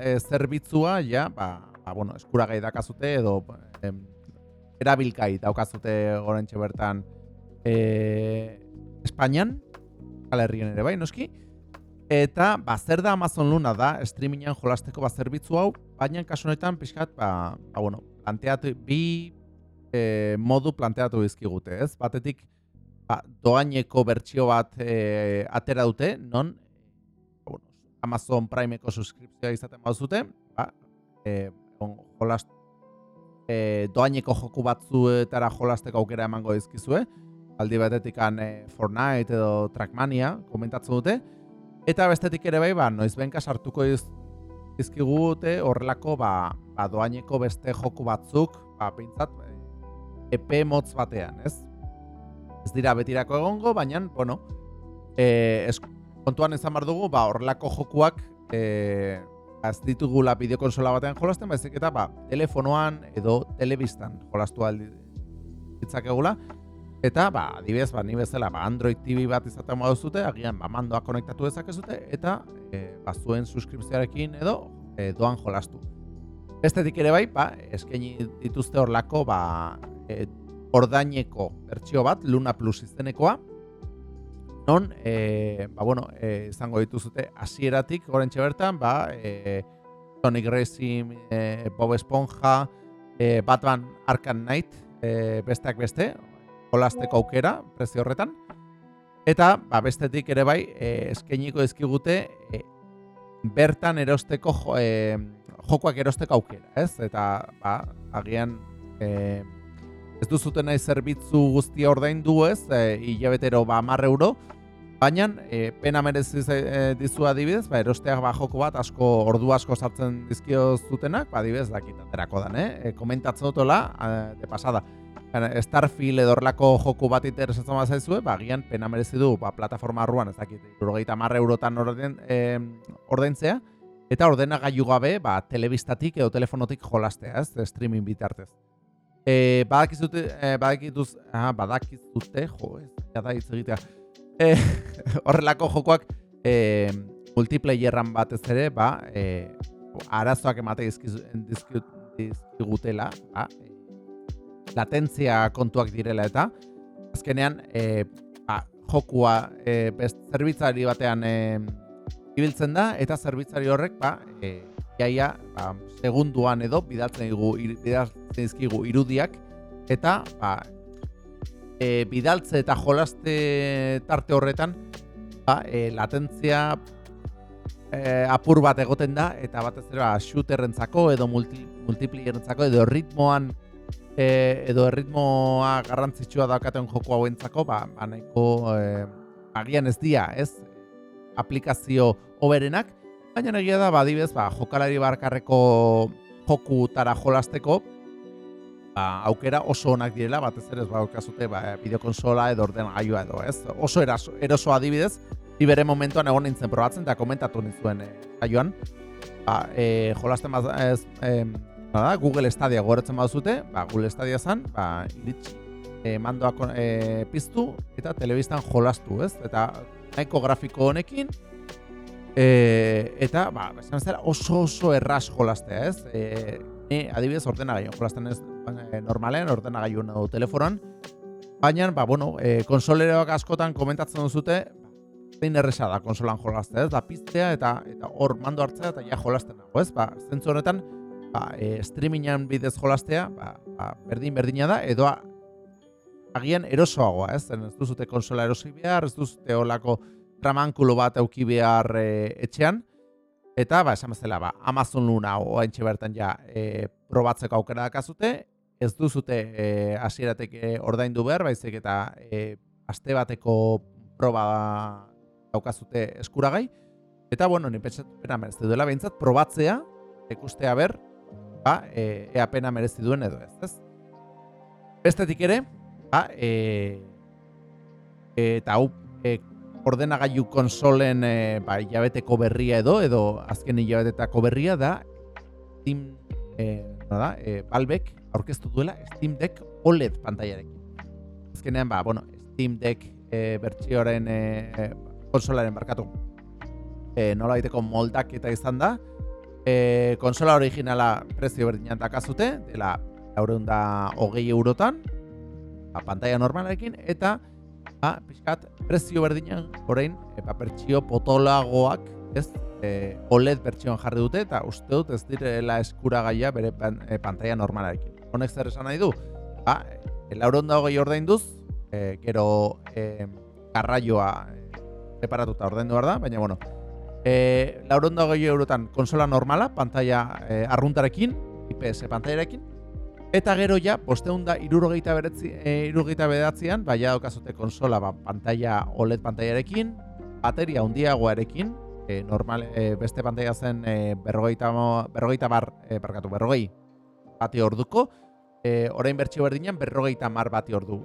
e, zerbitzua, ja, ba, ba, bueno, eskuragai dakazute, edo em, erabilkai daukazute gorentxe bertan e, Espainian, Herrien ere bai, noski, Eta, ba, zer da Amazon Luna da, streamingan jolasteko ba, zerbitzu hau, baina kasu honetan, pixkat, ba, ba, bueno, planteatu, bi e, modu planteatu bizkigute, ez? Batetik, ba, doaineko bertsio bat e, atera dute, non ba, bueno, Amazon Primeko suskripzioa izaten bauzute, ba, e, on, jolast, e, doaineko joku batzuetara jolasteko aukera emango dizkizue, aldi batetik e, Fortnite edo Trackmania komentatzen dute, eta bestetik ere bai, ba, noiz benka sartuko iz, dizkigute horrelako ba, ba, doaineko beste joku batzuk, ba, pintzat, epe motz batean, ez? Ez dira betirako egongo, baina, bueno, e, ez, kontuan ezan bar dugu, ba, horrelako jokuak e, ez ditugula bideokonsola batean jolasten, baizik eta ba, telefonoan edo telebistan jolastu aldi ditzakegula. Eta, ba, adibidez, ba, ni bezala, ba, Android TV bat izaten baduzute, agian, ba, mandoa konektatu dezakezute, eta, e, ba, zuen suskripzioarekin edo, e, doan jolastu. Bestetik ere bai, ba, eskaini dituzte horlako, ba, e, ordaineko bertsio bat, Luna Plus izenekoa, non, e, ba, bueno, e, izango dituzute hasieratik gorentxe bertan, ba, e, Sonic Racing, e, Bob Esponja, e, Batman Arkham Knight, e, besteak beste, jolasteko aukera, prezio horretan, eta, ba, bestetik ere bai, e, eskeniko ezkigute, e, bertan erosteko jo, e, jokoak erosteko aukera, ez? Eta, ba, agian, e, ez duzuten nahi zerbitzu guztia ordaindu ez, e, hilabetero ba 10 euro, baina e, pena merezi e, dizu adibidez, ba, erosteak ba, joko bat asko ordu asko sartzen dizkio zutenak, ba, adibidez dakit dan, eh? E, komentatzen dutola, de pasada. Starfield edo horrelako joku bat interesatzen bat zaizue, ba, gian pena merezi du ba, plataforma arruan, ez dakit, eurogeita marre eurotan orden, e, ordaintzea, eta ordenagailu gabe, ba, telebistatik edo telefonotik jolastea, ez, streaming bitartez. Eh, badakizute, eh, badakituz, ah, badakizute, jo, ez, da hitz egitea. Eh, horrelako jokoak eh, multiplayerran batez ere, ba, eh, arazoak emate dizkigutela, ba, eh, latentzia kontuak direla eta azkenean eh, ba, jokua eh, best zerbitzari batean eh, ibiltzen da eta zerbitzari horrek ba, eh, jaia ba, segunduan edo bidaltzen digu bidaltzen dizkigu irudiak eta ba, e, bidaltze eta jolaste tarte horretan ba, e, latentzia e, apur bat egoten da eta batez ere ba, shooterrentzako edo multi, multiplayerrentzako edo ritmoan e, edo ritmoa garrantzitsua daukaten joko hauentzako ba, ba nahiko e, agian ez dia, ez? aplikazio oberenak, Baina egia da, badibez, ba, jokalari barkarreko jokutara jolasteko, ba, aukera oso onak direla, batez ere ez ba, aukazute, ba, bideokonsola edo orden gaioa edo, ez? Oso eraso, eroso adibidez, bere momentuan egon nintzen probatzen, eta komentatu nintzuen e, gaioan. Ba, e, jolasten baz, ez, e, nada, Google Stadia goretzen baduzute, ba, Google Stadia zan, ba, iritsi, e, mandoak e, piztu, eta telebistan jolastu, ez? Eta nahiko grafiko honekin, E, eta, ba, esan zera oso oso erraz jolastea, ez? E, ni, adibidez, ordenagailu, jolasten ez normalen, ordenagailu du telefonan, baina, ba, bueno, e, konsoleroak askotan komentatzen duzute, zein erresa da konsolan jolastea, ez? Da piztea eta eta hor mando hartzea eta ja jolasten ez? Ba, zentzu honetan, ba, e, streamingan bidez jolastea, ba, ba, berdin berdina da, edo agian erosoagoa, ez? Ez duzute konsola erosi behar, ez duzute olako tramankulo bat auki behar e, etxean, eta, ba, esan bezala, ba, Amazon Luna oaintxe bertan ja e, probatzeko aukera dakazute, ez duzute e, asieratek e, ordaindu behar, baizik eta e, aste bateko proba daukazute eskuragai, eta, bueno, ni merezti duela. Behintzat, probatzea, ikustea ber, ba, e, ea pena merezi duen edo ez, ez? Bestetik ere, ba, e, eta hau e, ordenagailu konsolen e, ba, hilabeteko berria edo, edo azken hilabetetako berria da Steam, e, da, e, Valvek aurkeztu duela Steam Deck OLED pantailarekin. Azkenean, ba, bueno, Steam Deck e, bertsioaren e, konsolaren barkatu e, nola baiteko moldak eta izan da, e, konsola originala prezio berdinan dakazute, dela eureun da hogei eurotan, ba, pantalla normalekin, eta ba, pixkat, prezio berdinan, orain, e, ba, bertsio potolagoak, ez, e, OLED bertsioan jarri dute, eta uste dut ez direla eskuragaia bere pan, e, pantalla normalekin. Honek zer esan nahi du? Ba, e, laureun da hogei ordain duz, e, gero e, garraioa e, preparatuta ordaindu behar da, baina bueno, e, laurondo gehi eurotan konsola normala, pantalla e, arruntarekin, IPS pantailarekin, eta gero ja, posteun da irurogeita, beretzi, e, irurogeita bedatzean, baina daukazute konsola ba, pantalla OLED pantailarekin, bateria handiagoarekin, e, normal, e, beste pantalla zen e, berrogeita, berrogeita bar, e, barkatu, berrogei bati orduko, e, orain bertxio berdinean berrogeita mar bati ordu.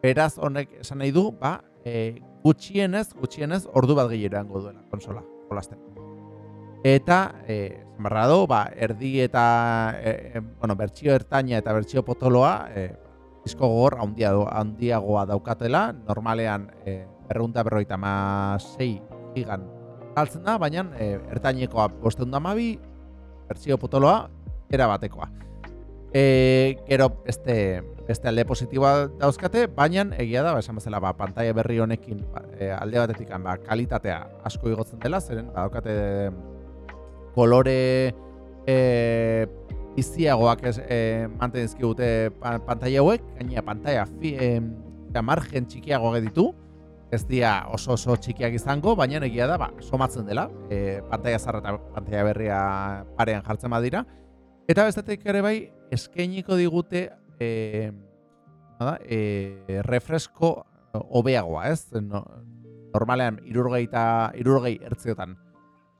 Beraz, honek esan nahi du, ba, e, gutxienez, gutxienez, ordu bat gehiago duela konsola jolasten. Eta, eh, zenbarra ba, erdi eta, e, bueno, bertxio ertaina eta bertxio potoloa, e, disko gogor handia, handiagoa daukatela, normalean e, berrunta berroita ma sei gigan galtzen da, baina e, ertainekoa bosteun da mabi, bertxio potoloa, era batekoa. E, gero, beste, beste alde positiboa dauzkate, baina egia da, ba, esan bezala, ba, pantalla berri honekin ba, e, alde batetik ba, kalitatea asko igotzen dela, zeren ba, daukate kolore e, iziagoak ez, e, dute pantalla hauek, gaina pantalla fi, e, margen txikiago ditu, ez dira oso oso txikiak izango, baina egia da, ba, somatzen dela, e, pantalla zarra eta pantalla berria parean jartzen badira, eta bestetik ere bai, eskainiko digute e, nada, e, refresko hobeagoa, ez? No, normalean irurgeita, irurgei ertziotan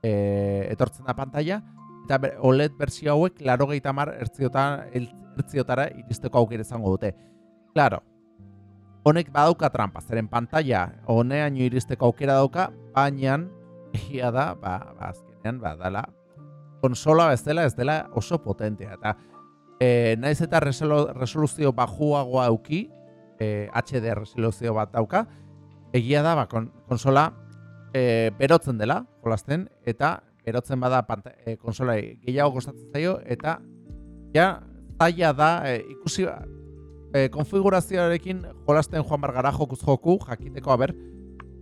e, etortzen da pantalla, eta OLED bersio hauek laro gehieta mar ertziotara iristeko aukere izango dute. Claro, honek badauka trampa, zeren pantalla honean iristeko aukera dauka, baina egia da, ba, ba azkenean, ba, dala, konsola bezala ez dela oso potentea, eta e, naiz eta resoluzio bajuagoa auki, e, HD resoluzio bat dauka, egia da, ba, konsola e, berotzen dela, jolasten, eta berotzen bada e, konsola gehiago kostatzen zaio, eta ja, zaila da, e, ikusi, e, konfigurazioarekin jolasten joan bargara jokuz joku, jakiteko, haber,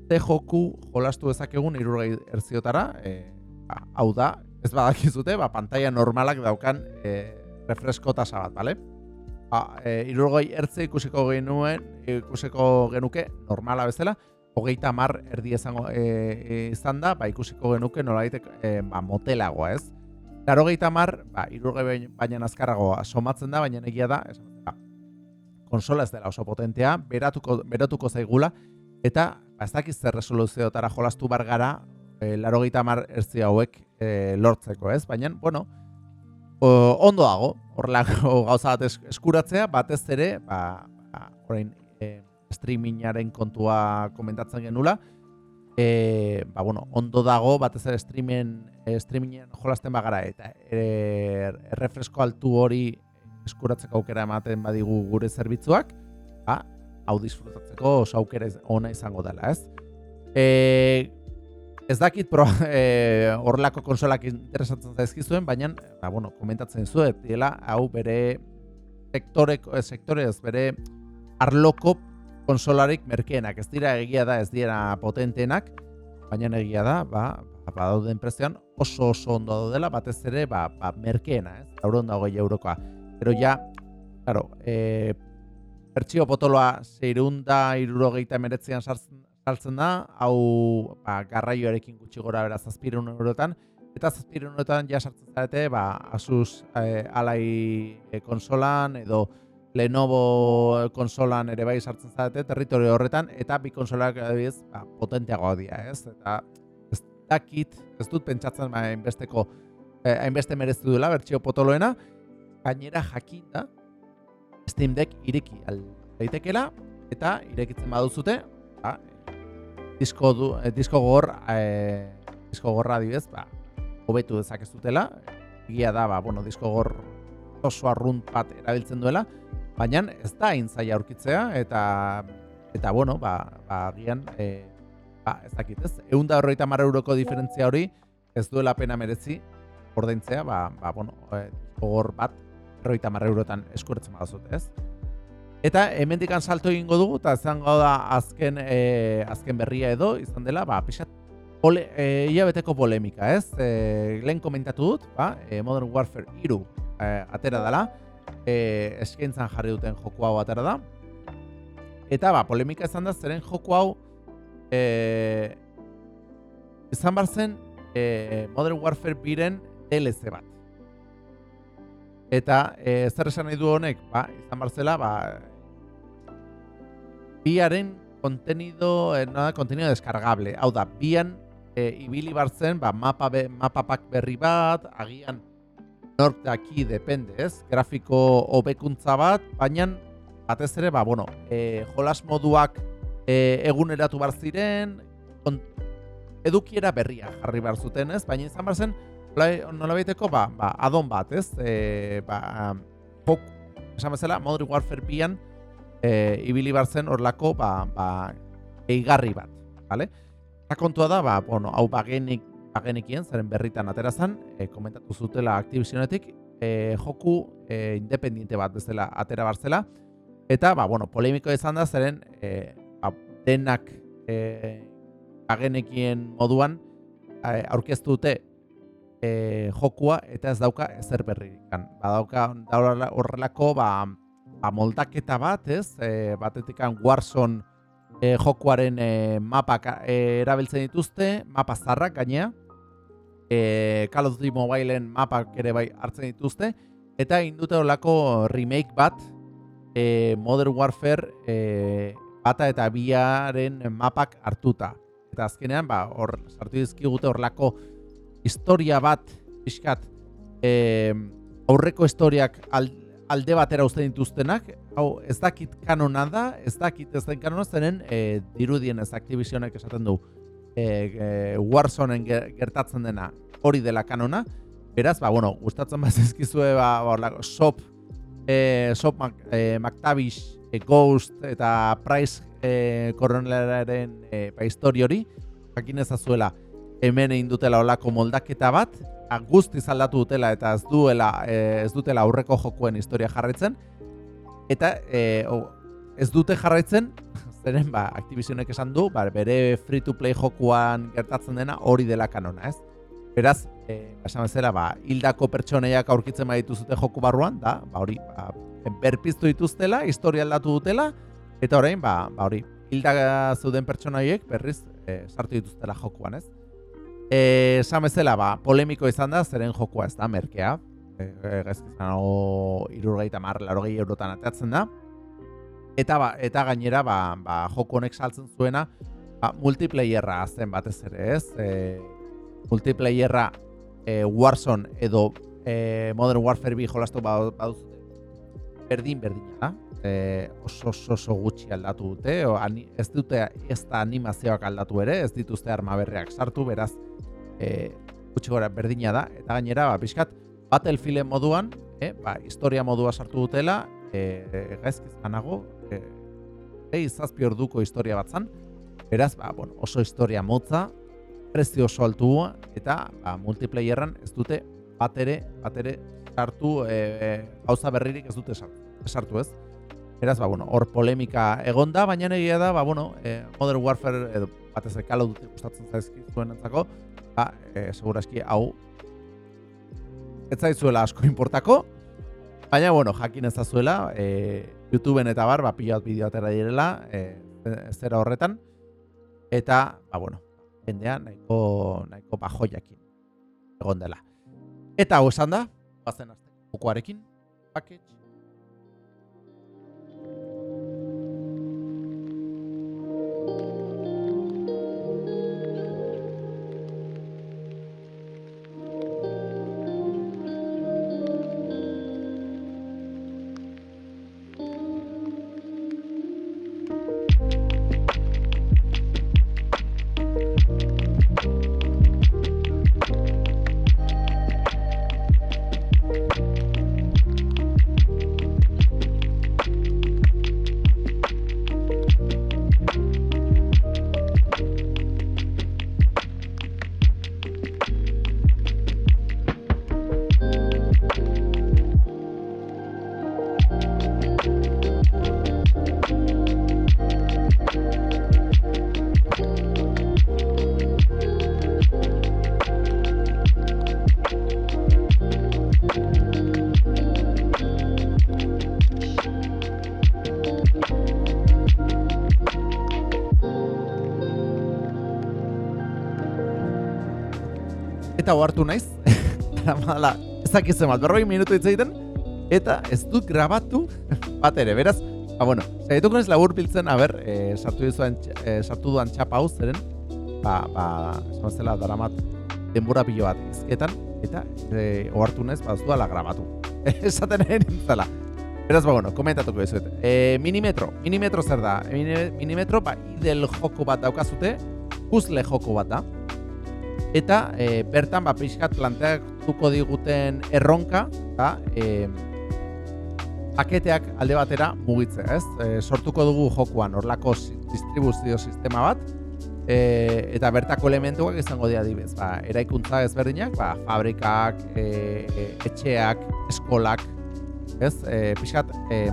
ze joku jolastu ezakegun irurgei erziotara, e, ba, hau da, ez badakizute, ba, pantalla normalak daukan e, refresko tasa bat, bale? Ba, e, irurgoi ertze ikusiko genuen, ikusiko genuke normala bezala, hogeita mar erdi ezango e, e, izan da, ba, ikusiko genuke nola e, ba, motelagoa, ez? Laro geita mar, ba, irurgoi baina azkarragoa somatzen da, baina egia da, ez, ba, konsola ez dela oso potentea, beratuko, beratuko zaigula, eta ba, ez dakiz zer resoluzioetara jolastu bar gara, e, laro geita mar erzi hauek e, lortzeko, ez? Baina, bueno, o, ondo dago, horrelako gauza bat eskuratzea, batez ere, ba, ba orain e, streamingaren kontua komentatzen genula, e, ba, bueno, ondo dago, batez ere streaming, e, streamingen jolasten bagara, eta e, errefresko altu hori eskuratzeko aukera ematen badigu gure zerbitzuak, ba, hau disfrutatzeko oso aukera ona izango dela, ez? E, Ez dakit pro, e, horrelako konsolak interesatzen zaizkizuen, baina, ba, bueno, komentatzen zuet, diela, hau bere sektoreko, ez sektore ez, bere arloko konsolarik merkeenak. Ez dira egia da, ez dira potentenak, baina egia da, ba, ba, ba dauden prezioan oso oso ondo daudela, batez ere, ba, ba merkeena, ez? Auron dago eurokoa. Pero ja, claro, e, pertsio potoloa zeirunda irurogeita meretzean sartzen saltzen da, hau ba, garraioarekin gutxi gora bera zazpirun eurotan, eta zazpirun eurotan ja sartzen zarete, ba, Asus e, alai e, konsolan edo Lenovo konsolan ere bai sartzen zarete, territorio horretan, eta bi konsolak adibidez ba, potenteagoa dira, ez? Eta ez dakit, ez dut pentsatzen ba, hainbesteko, eh, hainbeste mereztu duela, bertxio potoloena, gainera jakin da, Steam Deck ireki al daitekela, eta irekitzen baduzute, ba, disko, du, eh, disko gor, eh, disko gorra adibidez, ba, hobetu dezakezutela, egia da, ba, bueno, disko gor oso arrunt bat erabiltzen duela, baina ez da intzaia aurkitzea, eta, eta bueno, ba, ba, gian, e, ba, ez dakit, ez? Egun da horreita euroko diferentzia hori, ez duela pena merezi, ordaintzea, ba, ba, bueno, e, gogor bat, horreita marra eurotan eskuretzen badazut, ez? Eta hemendik salto egingo dugu, eta zango da azken, e, azken berria edo, izan dela, ba, pixat, pole, e, beteko polemika, ez? E, lehen komentatu dut, ba, e, Modern Warfare iru e, atera dela, e, eskaintzan jarri duten joku hau atera da. Eta ba, polemika izan da, zeren joku hau e, izan bar zen e, Modern Warfare biren DLC bat. Eta e, zer esan nahi du honek, ba, izan bar zela, ba, biaren kontenido, e, nada, kontenido deskargable. Hau da, bian e, ibili bartzen, ba, mapa, be, mapa berri bat, agian norte aquí depende, ez? Grafiko hobekuntza bat, baina batez ere, ba, bueno, e, jolas moduak e, eguneratu bar ziren, edukiera berria jarri behar zuten, ez? Baina izan bar zen, nola baiteko, ba, ba, adon bat, ez? E, ba, pok, esan bezala, Modern Warfare bian, e, ibili bar zen horlako, ba, ba, eigarri bat, bale? Eta kontua da, ba, bueno, hau bagenik agenekien, zaren berritan aterazan, e, komentatu zutela Activisionetik, e, joku e, independiente bat bezala atera barzela, eta, ba, bueno, polemiko izan da, zeren e, ba, denak e, agenekien moduan aurkeztu dute e, jokua eta ez dauka ezer berrikan. Ba, dauka horrelako ba, ba, moldaketa bat, ez? E, batetikan Warzone e, jokuaren e, mapak e, erabiltzen dituzte, mapa zarrak gainea, e, Call of Duty Mobileen mapak ere bai hartzen dituzte, eta indute olako remake bat e, Modern Warfare e, bata eta biaren mapak hartuta. Eta azkenean, ba, hor, sartu dizkigute horlako historia bat, pixkat, e, aurreko historiak alde batera uste dituztenak, hau, ez dakit kanona da, ez dakit ez den kanona zenen, e, dirudien ez Activisionek esaten du, e, e, Warzonen gertatzen dena hori dela kanona. Beraz, ba, bueno, gustatzen bat ezkizue, ba, ba, Shop, e, Shop Mac, e, McTavish, e, Ghost eta Price e, koronelaren e, ba, histori hori, jakin ezazuela hemen egin dutela olako moldaketa bat, guzti aldatu dutela eta ez duela e, ez dutela aurreko jokuen historia jarraitzen eta e, ez dute jarraitzen zeren ba, Activisionek esan du, ba, bere free-to-play jokuan gertatzen dena hori dela kanona, ez? Beraz, eh, esan bezala, ba, hildako pertsoneiak aurkitzen baditu zute joku barruan, da, ba, hori, ba, berpiztu dituztela, historia aldatu dutela, eta orain, ba, ba hori, hilda zeuden pertsonaiek berriz eh, sartu dituztela jokuan, ez? Esan bezala, ba, polemiko izan da, zeren jokua ez da, merkea, eh, gaizkizan, o, irurgeita mar, larogei eurotan ateatzen da, Eta ba, eta gainera ba, ba joko honek saltzen zuena ba, multiplayerra zen batez ere, ez? E, multiplayerra e, Warzone edo e, Modern Warfare bi jolastu baduz berdin berdina da. E, oso, oso oso gutxi aldatu dute, o, ani, ez dute ez da animazioak aldatu ere, ez dituzte arma berriak sartu, beraz e, gutxi gora berdina da, eta gainera, ba, pixkat, Battlefield moduan, e, ba, historia modua sartu dutela, e, gaizkiz banago, e, e, zazpi orduko historia bat zan, beraz, ba, bueno, oso historia motza, prezio oso altu eta ba, multiplayerran ez dute bat ere, bat ere, sartu, e, gauza berririk ez dute sartu, ez. Beraz, ba, bueno, hor polemika egon da, baina egia da, ba, bueno, e, Modern Warfare, edo, bat ez ekalo dute gustatzen zaizki zuen entzako, ba, e, seguraski, hau, ez zaizuela asko importako, Baina, bueno, jakin ezazuela, e, YouTubeen eta bar, ba, bat bideo atera direla, e, zera horretan, eta, ba, bueno, jendean, nahiko, nahiko bajoiakin egon dela. Eta hau esan da, bazen azte, bukuarekin, package, eta ohartu naiz, dara ezakitzen bat, berroi minutu hitz egiten, eta ez dut grabatu bat ere, beraz, ba bueno, zaituko ez labur biltzen, haber, e, sartu, dizuen, e, sartu duan txapa hau zeren, ba, ba, esan zela, daramat, denbora pilo bat izketan, eta e, ohartu naiz, ba, ez duela grabatu. Esaten egin nintzela. Beraz, ba, bueno, komentatuko dizuet. E, minimetro, minimetro zer da? E, minimetro, ba, idel joko bat daukazute, puzzle joko bat da. Eta e, bertan, ba, pixkat planteatuko diguten erronka, da, e, paketeak alde batera mugitzea, ez? E, sortuko dugu jokoan horlako distribuzio sistema bat, e, eta bertako elementuak izango dira dibez. Ba, eraikuntza ezberdinak, ba, fabrikak, e, etxeak, eskolak, ez? E, pixkat, e,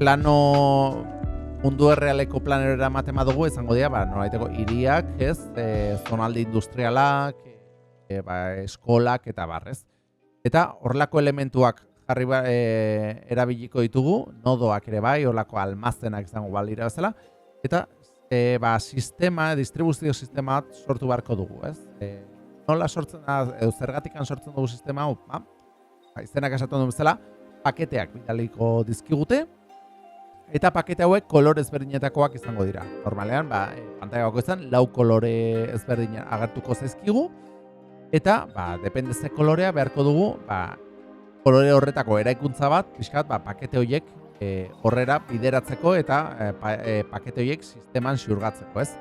plano mundu errealeko planero eramatema dugu, izango dira, ba, noraiteko iriak, ez? E, zonalde industrialak, e, ba, eskolak eta barrez. Eta horrelako elementuak jarri ba, e, erabiliko ditugu, nodoak ere bai, horrelako almazenak izango balira bezala, eta e, ba, sistema, distribuzio sistema sortu beharko dugu, ez? E, nola sortzen da, edo zergatikan sortzen dugu sistema, ba, ba, izenak esatu duen bezala, paketeak bidaliko dizkigute, eta pakete hauek kolore ezberdinetakoak izango dira. Normalean, ba, e, pantaia bako izan, lau kolore ezberdin agertuko zaizkigu, eta, ba, depende ze kolorea beharko dugu, ba, kolore horretako eraikuntza bat, pixkat, ba, pakete horiek e, horrera bideratzeko eta e, pa, e, pakete horiek sisteman ziurgatzeko, ez?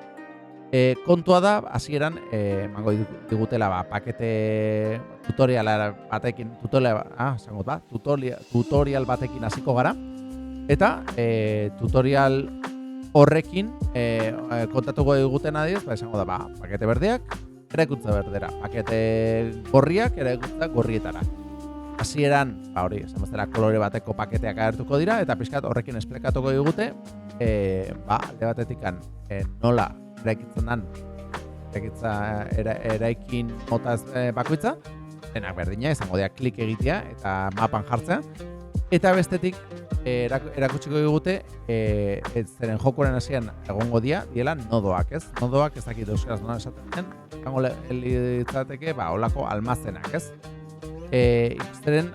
E, kontua da, hasieran e, mango digutela ba, pakete tutorial batekin, tutorial, ah, ba, tutorial, tutorial batekin hasiko gara, eta e, tutorial horrekin e, kontatuko diguten adiz, ba, esango da, ba, pakete berdeak, eraikuntza berdera, pakete gorriak, eraikuntza gorrietara. Hasieran, ba hori, esan kolore bateko paketeak agertuko dira, eta pixkat horrekin esplikatuko digute, e, ba, alde batetik e, nola eraikitzen dan eraikitza eraikin mota e, bakoitza denak berdina izango dira klik egitea eta mapan jartzea eta bestetik e, erakutsiko digute e, ez zeren jokoren hasian egongo dia diela nodoak ez? Nodoak ez dakit euskaraz nola esaten den izango litzateke ba holako almazenak ez? E, zeren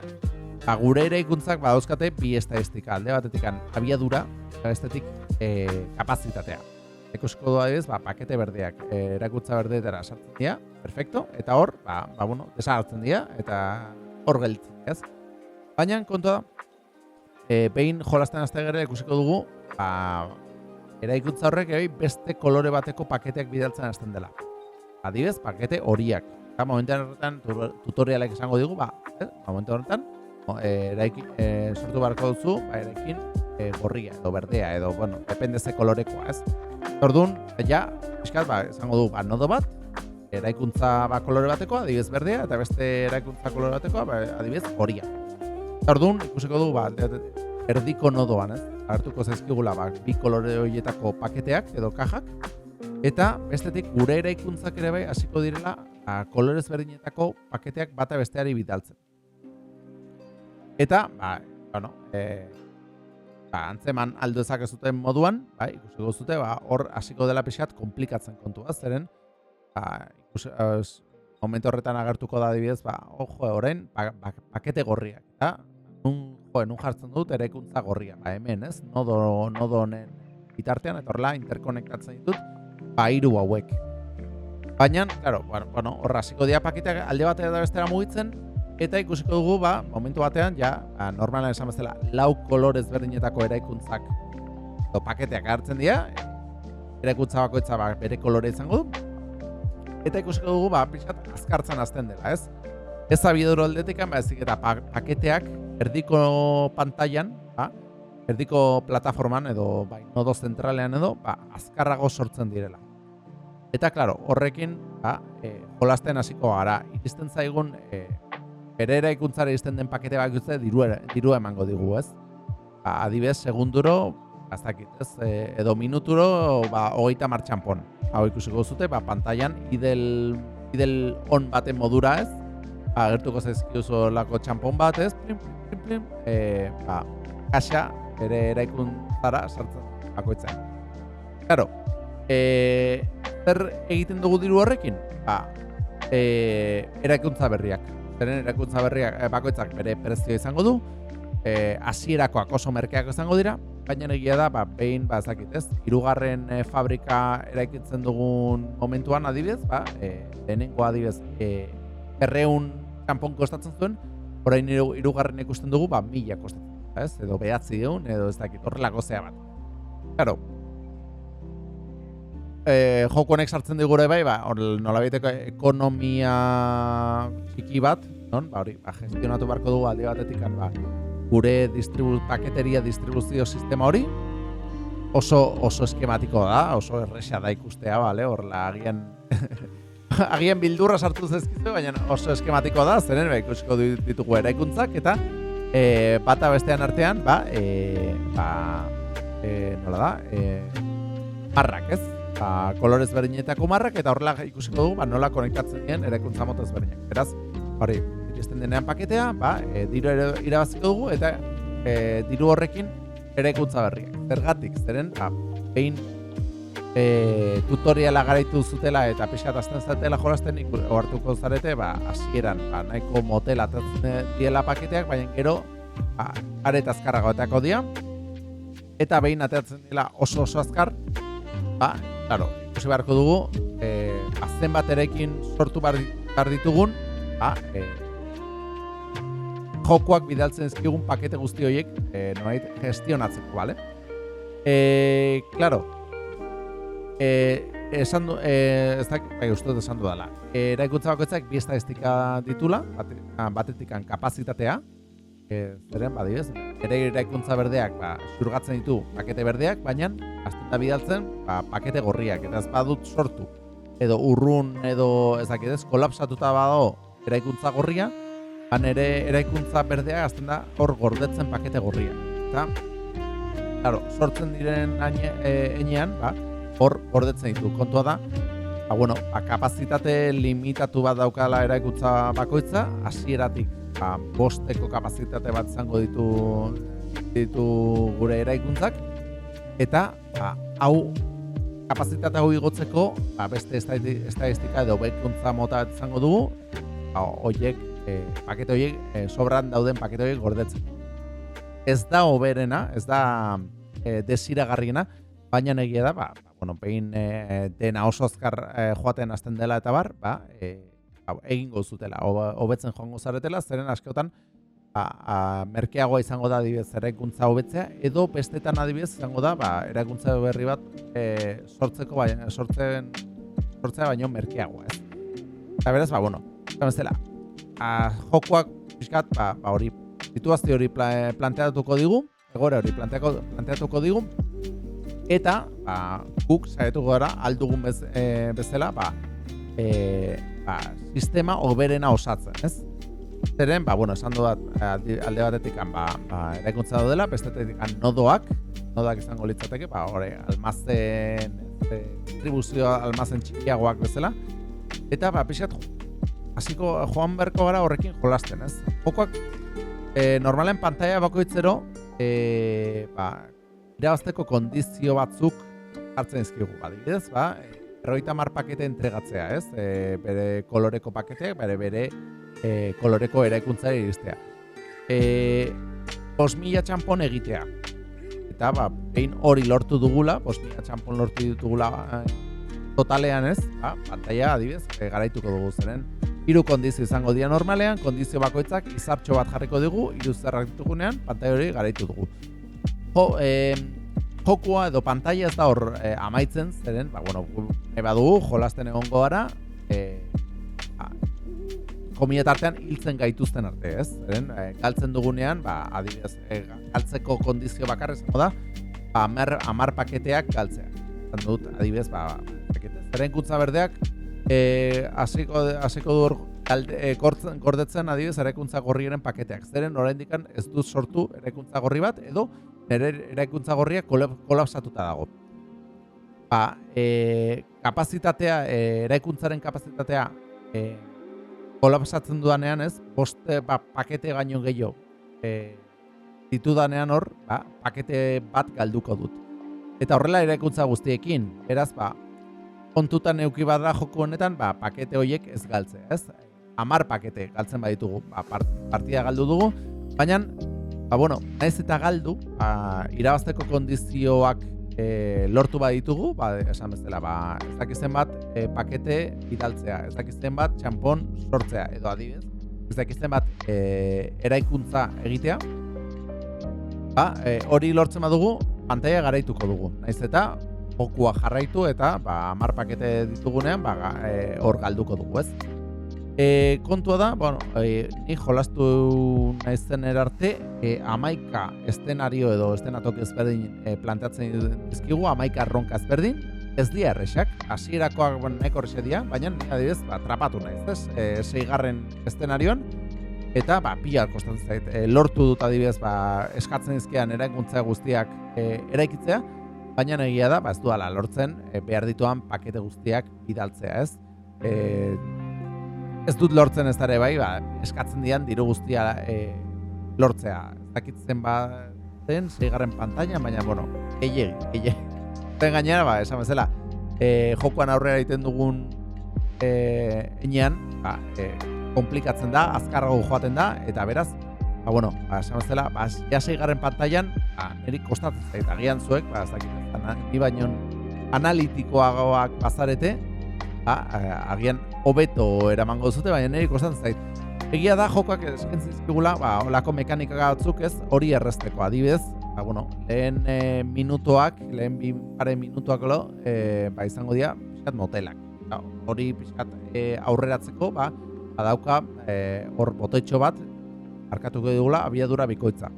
ba, gure eraikuntzak badauzkate bi estadistika alde batetik abiadura bestetik e, kapazitatea. Ikusiko doa ez, ba, pakete berdeak e, erakutza berdeetara sartzen dira, perfecto, eta hor, ba, ba bueno, desagartzen dira, eta hor geltzen, ez? Baina, kontua da, e, behin jolasten azte gero ikusiko dugu, ba, eraikuntza horrek bai beste kolore bateko paketeak bidaltzen hasten dela. Adibez, pakete horiak. Eta momentu horretan tutorialek esango digu, ba, eh? momentu horretan, e, eraiki, e, sortu barko duzu, ba, eraikin e, gorria edo berdea edo, bueno, depende ze kolorekoa, ez? Orduan, ja, eskat, ba, esango du, ba, nodo bat, eraikuntza ba, kolore batekoa, adibidez berdea, eta beste eraikuntza kolore batekoa, ba, adibidez horia. Orduan, ikusiko du, ba, erdiko nodoan, ez? Artuko zaizkigula, ba, bi kolore horietako paketeak edo kajak, eta bestetik gure eraikuntzak ere bai hasiko direla ba, kolorez berdinetako paketeak bata besteari bidaltzen. Eta, ba, bueno, eh, ba, antzeman aldo ezak zuten moduan, ba, ikusiko zute, ba, hor hasiko dela pixat komplikatzen kontua, zeren, ba, ikus, momentu horretan agertuko da adibidez, ba, ojo, orain, ba, ba, pakete gorriak, eta, nun, jo, nun jartzen dut, eraikuntza gorria, ba, hemen, ez, nodo, nodo honen bitartean, eta horrela, interkonektatzen ditut, ba, iru hauek. Baina, claro, bueno, horra hasiko dira alde batera da bestera mugitzen, Eta ikusiko dugu, ba, momentu batean, ja, ba, normalan esan bezala, lau kolorez berdinetako eraikuntzak edo paketeak hartzen dira, eraikuntza bakoitza ba, bere kolore izango du. Eta ikusiko dugu, ba, pixat, azkartzen azten dela, ez? Ez abidoro aldetik, ba, ezik eta paketeak erdiko pantailan, ba, erdiko plataforman edo, bai, nodo zentralean edo, ba, azkarrago sortzen direla. Eta, klaro, horrekin, ba, e, jolasten hasiko gara, iristen zaigun, e, bere eraikuntzara izten den pakete bat guzti dirua, emango digu, ez? Ba, adibez, segunduro, azakit, ez? E, edo minuturo, ba, hogeita martxanpon. Hau ikusiko zute, ba, pantailan idel, idel on baten modura, ez? Ba, gertuko zaizkiuzo lako txampon bat, ez? Plim, plim, plim, e, ba, kaxa, bere eraikuntzara sartzen bakoitzen. Claro, e, zer egiten dugu diru horrekin? Ba, e, eraikuntza berriak. Zeren eraikuntza berriak bakoitzak bere prezio izango du, e, asierakoak oso merkeak izango dira, baina egia da, ba, behin, ba, ezakit ez, irugarren e, fabrika eraikitzen dugun momentuan adibidez, ba, e, lehenengo adibidez, e, erreun kanpon kostatzen zuen, orain irugarren ikusten dugu, ba, mila kostatzen, ez? edo behatzi egun, edo ez dakit, horrelako zea bat. Claro, e, joko honek sartzen digure bai, ba, hor nolabiteko ekonomia txiki bat, non? Ba, hori, ba, gestionatu barko dugu alde batetik, ba, gure distribu, paketeria distribuzio sistema hori, oso, oso eskematiko da, oso erresa da ikustea, bale, hor la agian, agian bildurra sartu zezkizu, baina oso eskematiko da, zeren, ikusiko ditugu eraikuntzak, eta e, bata bestean artean, ba, e, ba, e, nola da, e, marrak, ez? ba, kolorez berdinetako marrak eta horrela ikusiko dugu ba, nola konektatzen dien eraikuntza mota ezberdinak. Beraz, hori, iristen denean paketea, ba, e, diru irabaziko dugu eta e, diru horrekin eraikuntza berriak. Zergatik, zeren, ba, behin e, tutoriala garaitu zutela eta pixkat azten zatela jolasten hartuko zarete, ba, hasieran ba, nahiko motel atatzen diela paketeak, baina gero, ba, areta azkarragoetako dia, eta behin ateratzen dela oso oso azkar, ba, Claro, ikusi beharko dugu, eh, azten bat erekin sortu bar, ditugun, ba, eh, jokoak bidaltzen ezkigun pakete guzti horiek, eh, noait, gestionatzeko, bale? Eh, claro, eh, esan du, eh, ez da, bai, uste esan du dela. Eh, eraikuntza bakoitzak bi estadistika ditula, batetik kapazitatea, eh, zeren, badibez, ere iraikuntza berdeak, ba, xurgatzen ditu pakete berdeak, baina, azten da bidaltzen, ba, pakete gorriak, eta ez badut sortu, edo urrun, edo ezakidez, kolapsatuta bado eraikuntza gorria, ban ere eraikuntza berdeak azten da hor gordetzen pakete gorria. Eta, claro, sortzen diren enean, ba, hor gordetzen ditu. Kontua da, ba, bueno, ba, kapazitate limitatu bat daukala eraikuntza bakoitza, hasieratik ba, bosteko kapazitate bat izango ditu ditu gure eraikuntzak eta ba, hau kapazitate hau igotzeko ba, beste estadistika edo bekuntza mota izango dugu ba, oiek, e, pakete oiek e, sobran dauden pakete oiek gordetzen ez da oberena ez da e, desiragarriena baina negia da ba, bueno, behin e, dena oso azkar e, joaten hasten dela eta bar ba, e, egingo zutela, hobetzen joango zaretela, zeren askotan ba, a, merkeagoa izango da adibidez eraikuntza hobetzea, edo bestetan adibidez izango da ba, eraikuntza berri bat e, sortzeko baina sortzen sortzea baino merkeagoa, ez? Eta beraz, ba, bueno, zela, a, jokoak pixkat, ba, ba hori, situazio hori planteatuko digu, egore hori planteatuko digu, eta, ba, guk, saietuko gara, aldugun bez, e, bezala, ba, e, ba, sistema oberena osatzen, ez? Zeren, ba, bueno, esan dudat alde batetik ba, ba, eraikuntza dela, bestetetik nodoak, nodoak izango litzateke, ba, hori, almazen, distribuzio almazen txikiagoak bezala, eta, ba, pixat, hasiko joan berko gara horrekin jolasten, ez? Jokoak, e, normalen pantalla bakoitzero, e, ba, irabazteko kondizio batzuk hartzen izkigu, badidez, ba, berroita mar pakete entregatzea, ez? E, bere koloreko paketeak, bere bere e, koloreko eraikuntzari iristea. E, bos mila txampon egitea. Eta, ba, behin hori lortu dugula, bos mila txampon lortu ditugula e, totalean, ez? Ba, pantalla, adibez, e, garaituko dugu zeren. Hiru kondizio izango dira normalean, kondizio bakoitzak izartxo bat jarriko dugu, hiru zerrak ditugunean, pantalla hori garaitu dugu. Jo, eh, jokoa edo pantalla ez da hor eh, amaitzen, zeren, ba, bueno, eba dugu, jolasten egongo gara, e, ba, artean hiltzen gaituzten arte, ez? Zeren, e, galtzen dugunean, ba, adibidez, e, galtzeko kondizio bakarrez, da, ba, amer, amar paketeak galtzea. Zan dut, adibidez, ba, pakete. Zeren kuntza berdeak, e, asiko, asiko du hor, e, gordetzen adibidez, erekuntza gorriaren paketeak. Zeren, oraindik ez dut sortu erekuntza gorri bat, edo nire eraikuntza gorria kolapsatuta dago. Ba, e, kapazitatea, e, eraikuntzaren kapazitatea e, kolapsatzen dudanean ez, boste ba, pakete gaino gehiago e, ditudanean hor, ba, pakete bat galduko dut. Eta horrela eraikuntza guztiekin, beraz, ba, kontutan euki badra joko honetan, ba, pakete horiek ez galtzea, ez? Amar pakete galtzen baditugu, ba, partida galdu dugu, baina, ba, bueno, naiz eta galdu, ba, irabazteko kondizioak e, lortu baditugu, ba, esan bezala, ba, ez dakizten bat e, pakete bidaltzea, ez dakizten bat txampon sortzea, edo adibidez, ez dakizten bat e, eraikuntza egitea, ba, e, hori lortzen badugu, pantaia garaituko dugu. Naiz eta, jokua jarraitu eta ba, amar pakete ditugunean ba, e, hor galduko dugu, ez? E, kontua da, bueno, e, ni jolastu naizen erarte, e, amaika estenario edo estenatok ezberdin e, planteatzen dizkigu, amaika ronka ezberdin, ez dira errexak, hasierakoak bueno, nahiko dira, baina adibidez, ba, trapatu naiz, ez? E, seigarren estenarioan, eta ba, pila kostatzen zait, e, lortu dut adibidez, ba, eskatzen dizkean eraikuntza guztiak e, eraikitzea, baina egia da, ba, ez duala lortzen, e, behar dituan pakete guztiak bidaltzea, ez? E, ez dut lortzen ez dara bai, ba, eskatzen dian diru guztia e, lortzea. Ez dakitzen ba, zen, zeigarren pantalla, baina, bueno, gehiagi, gehiagi. Zen gainera, ba, esan bezala, e, jokoan aurrera egiten dugun e, enean, ba, e, komplikatzen da, azkarrago joaten da, eta beraz, ba, bueno, ba, esan bezala, ba, jasei garen pantailan, ba, niri kostatzen zait, agian zuek, ba, ez dakit, ni baino analitikoagoak bazarete, ba, agian hobeto eramango zute, baina niri kostatzen zait. Egia da, jokoak eskentzen zizkigula, ba, olako mekanika batzuk ez, hori errezteko, adibidez, ba, bueno, lehen e, minutuak, lehen bi pare minutuak lo, e, ba, izango dira, pixkat motelak. Ba, hori pixkat e, aurreratzeko, ba, badauka hor e, botoitxo bat arkatuko dugula abiadura bikoitza.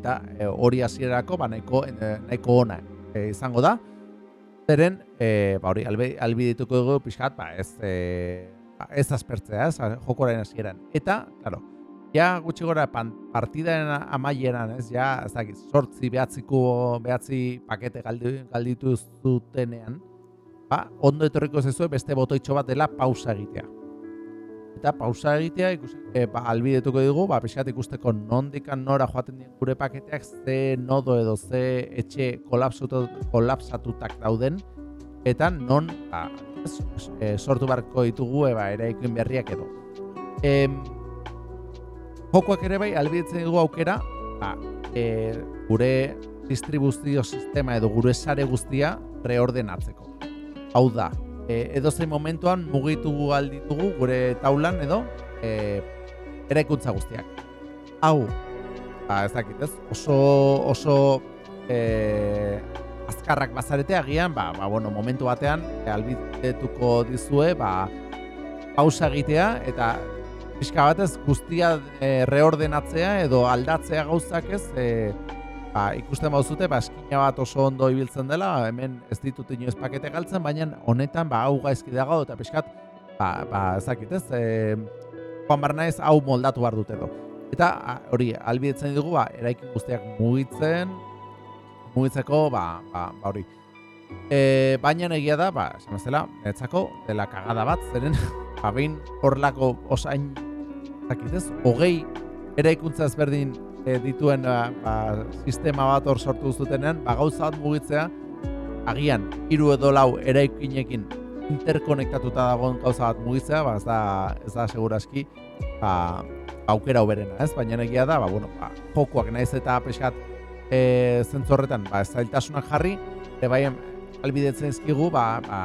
Eta e, hori hasierako ba nahiko e, nahiko ona e, izango da. Zeren e, ba hori albi, albidituko dugu pixkat ba ez e, ba, ez aspertzea, ez jokoaren hasieran. Eta, claro, ja gutxi gora partidaren amaieran, ez ja, ez dakit, sortzi behatziko behatzi pakete galdi, galditu zutenean, ba, ondo etorriko zezue beste botoitxo bat dela pausa egitea eta pausa egitea ikusi e, ba, albidetuko dugu, ba, pixkat ikusteko nondikan nora joaten dien gure paketeak ze nodo edo ze etxe kolapsatutak dauden eta non ba, e, sortu barko ditugu eba eraikuen berriak edo. E, jokoak ere bai albidetzen dugu aukera ba, e, gure distribuzio sistema edo gure sare guztia reordenatzeko. Hau da, e, edo zein momentuan mugitu alditugu gure taulan edo e, eraikuntza guztiak. Hau, ba, ez dakit ez, oso, oso e, azkarrak bazarete agian, ba, ba, bueno, momentu batean e, albitetuko dizue, ba, pausa egitea eta pixka batez guztia e, reordenatzea edo aldatzea gauzak ez, e, ba, ikusten bauzute, ba, eskina bat oso ondo ibiltzen dela, hemen ez ditut inoiz pakete galtzen, baina honetan, ba, hau gaizki dago, eta pixkat, ba, ba, ezakit ez, e, Juan Barnaez hau moldatu behar dut edo. Eta hori, albidetzen dugu, ba, eraikin guztiak mugitzen, mugitzeko, ba, ba, ba hori. E, baina egia da, ba, esan bezala, netzako, dela kagada bat, zeren, ba, behin horlako osain, zakit ez, hogei eraikuntza ezberdin e, dituen ba, ba, sistema bat hor sortu zutenean, ba, gauza bat mugitzea, agian, hiru edo lau eraikinekin interkonektatuta dagoen gauza bat mugitzea, ba, ez da, ez da seguraski, ba, aukera uberena, ez? Baina egia da, ba, bueno, ba, jokoak naiz eta peskat e, zentzorretan, ba, zailtasunak jarri, e, baien, albidetzen ezkigu, ba, ba,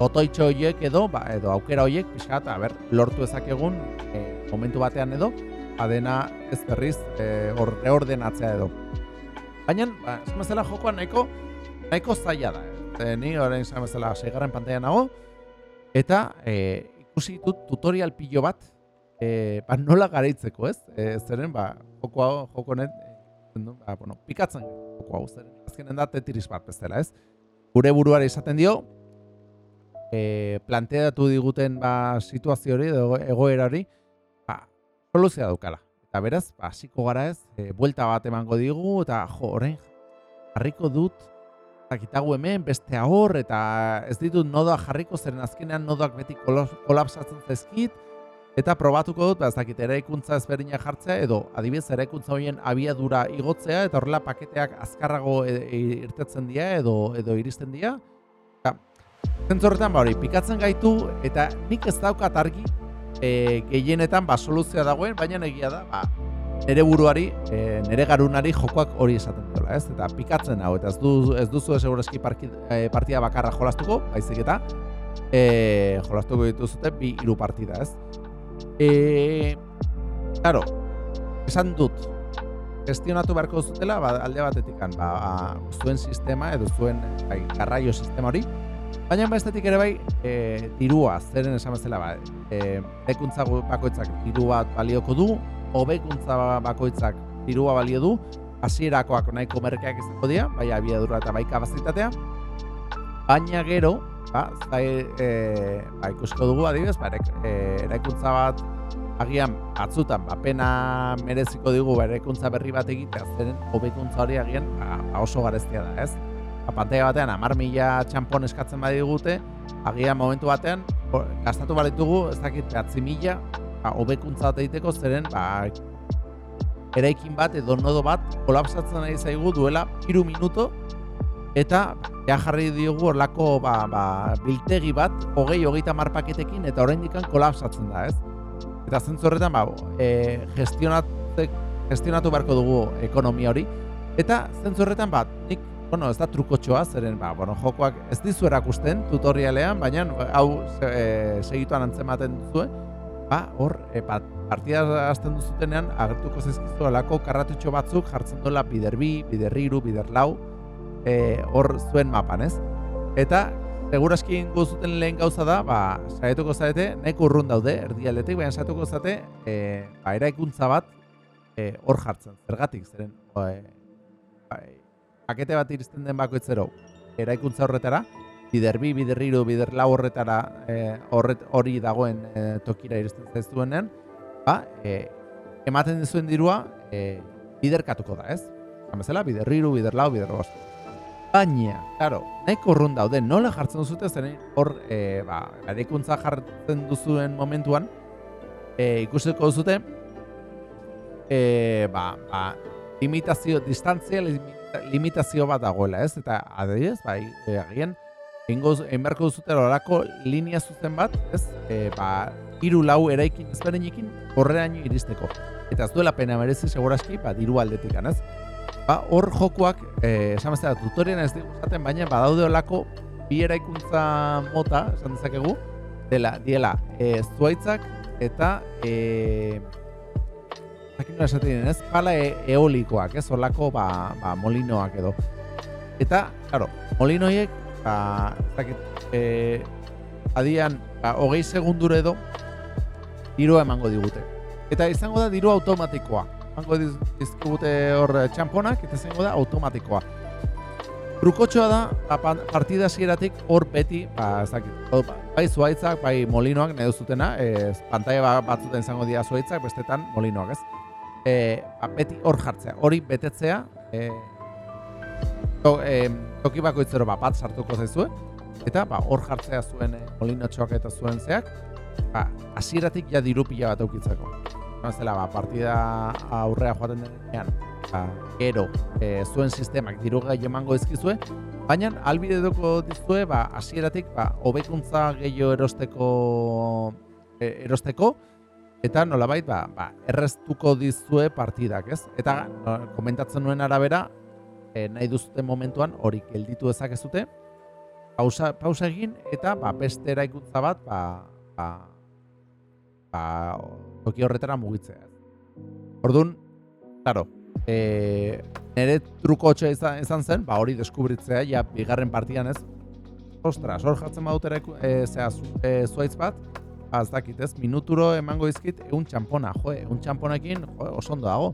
Otoitxo horiek edo, ba, edo aukera horiek, pixkat, a ber, lortu ezakegun e, momentu batean edo, adena ez berriz e, or, reordenatzea edo. Baina, ba, esan jokoan nahiko, nahiko zaila da. E, ni orain esan bezala segarren pantaia nago, eta e, ikusi ditut tutorial pilo bat, e, ba, nola garaitzeko ez? E, zeren, ba, joko hau, joko net, e, ba, bueno, pikatzen joko hau, zeren, azkenen da tetiriz bat bezala ez? Gure buruari esaten dio, e, planteatu diguten ba, situazio hori, egoera hori, soluzia daukala. Eta beraz, ba, hasiko gara ez, e, buelta bat emango digu, eta jo, orain, jarriko dut, zakitagu hemen, beste hor, eta ez ditut nodoa jarriko, zeren azkenean nodoak beti kolapsatzen zaizkit, eta probatuko dut, ba, ez dakit, eraikuntza ezberdina jartzea, edo adibidez, eraikuntza horien abiadura igotzea, eta horrela paketeak azkarrago e, e, irtetzen dira, edo, edo iristen dira. Eta, Zentzorretan, ba hori, pikatzen gaitu, eta nik ez daukat argi e, gehienetan ba, soluzioa dagoen, baina egia da, ba, nere buruari, e, nere garunari jokoak hori esaten duela, ez? Eta pikatzen hau, eta ez, du, ez duzu segurazki e, partida bakarra jolastuko, baizik eta e, jolastuko dituzute bi hiru partida, ez? E, claro, esan dut, gestionatu beharko zutela, ba, alde batetik, ba, zuen sistema edo zuen bai, garraio sistema hori, Baina bestetik ere bai, e, dirua, zeren esan bezala, ba, e, bekuntza bakoitzak dirua balioko du, hobekuntza bakoitzak dirua balio du, hasierakoak nahiko merkeak izango dira, bai abiadura eta bai kapazitatea, baina gero, ba, zai, e, ba, ikusko dugu adibidez, ba, e, eraikuntza bat agian batzutan ba, pena mereziko dugu ba, eraikuntza berri bat egitea, zeren hobekuntza hori agian ba, oso gareztia da, ez? Pantalla batean amar mila txampon eskatzen badi digute, agian momentu batean, gastatu baritugu, ez dakit, behatzi mila, ba, obekuntza bat egiteko, zeren, ba, eraikin bat edo nodo bat, kolapsatzen nahi zaigu duela, iru minuto, eta ja jarri diogu orlako ba, ba, biltegi bat, hogei, hogeita marpaketekin, eta orain kolapsatzen da, ez? Eta zentzu horretan, ba, e, gestionatu beharko dugu ekonomia hori, eta zentzu horretan, ba, nik bueno, ez da trukotxoa, zeren, ba, bueno, jokoak ez dizu erakusten tutorialean, baina hau e, segituan antzematen duzue, ba, hor, e, bat, partida azten duzutenean, agertuko zezkizu alako karratutxo batzuk jartzen dola bider bi, bider iru, bider lau, e, hor zuen mapan, ez? Eta, seguraski ingo zuten lehen gauza da, ba, saietuko zaete, neko urrun daude, erdialetik, baina saietuko zate, e, ba, eraikuntza bat, e, hor jartzen, zergatik, zeren, ba, e, pakete bat iristen den bakoitzero eraikuntza horretara, bider bi, bider iru, bider lau horretara e, horret, hori dagoen e, tokira iristen zaizuenean, ba, e, ematen dizuen dirua e, biderkatuko da, ez? Hamezela, bider iru, bider lau, bider bost. Baina, claro, nahiko urrun daude, nola jartzen duzute zen hor, e, ba, eraikuntza jartzen duzuen momentuan, e, ikusiko duzute, e, ba, ba, limitazio, distantzia, limitazio bat dagoela, ez? Eta adibidez, bai, e, agian eingo enberko duzute horako linea zuzen bat, ez? E, ba, hiru lau eraikin ezberdinekin horreraino iristeko. Eta ez duela pena merezi segurazki, ba, diru aldetik ez? Ba, hor jokuak, eh, esan bezala, tutorian ez dugu zaten, baina badaude olako bi eraikuntza mota, esan dezakegu, dela, diela, e, zuaitzak eta e, jakin nola esaten ez, pala e eolikoak, ez, olako, ba, ba, molinoak edo. Eta, claro, molinoiek, ba, zakit, e, adian, ba, hogei segundur edo, dirua emango digute. Eta izango da diru automatikoa. Emango dizkibute hor txamponak, eta izango da automatikoa. Trukotxoa da, ba, partida zieratik hor beti, ba, ez dakit, bai zuaitzak, bai molinoak, nahi duzutena, ez, pantalla batzuten izango dira zuaitzak, bestetan molinoak, ez? E, beti hor jartzea, hori betetzea, e, to, e, toki bakoitzero ba, bat sartuko zaizue, eta ba, hor jartzea zuen e, molinotxoak eta zuen zeak, ba, asieratik ja diru pila bat aukitzeko. Zela, ba, partida aurrea joaten denean, ba, gero e, zuen sistemak diru gai emango ezkizue, baina albide duko dizue, ba, asieratik, ba, hobekuntza gehiago erosteko, e, erosteko, Eta nolabait ba, ba erreztuko dizue partidak, ez? Eta no, komentatzen nuen arabera, e, nahi duzuten momentuan hori gelditu dezakezute. Pausa, pausa egin eta ba, beste eraikuntza bat ba, ba, ba, toki horretara mugitzea. Orduan, claro, e, nire truko izan, izan zen, ba, hori deskubritzea, ja, bigarren partidan ez, ostras, hor jatzen badut ere, e, zea, e, zuaitz bat, az dakit ez, minuturo emango izkit egun txampona, jo, egun txamponekin, jo, oso ondo dago.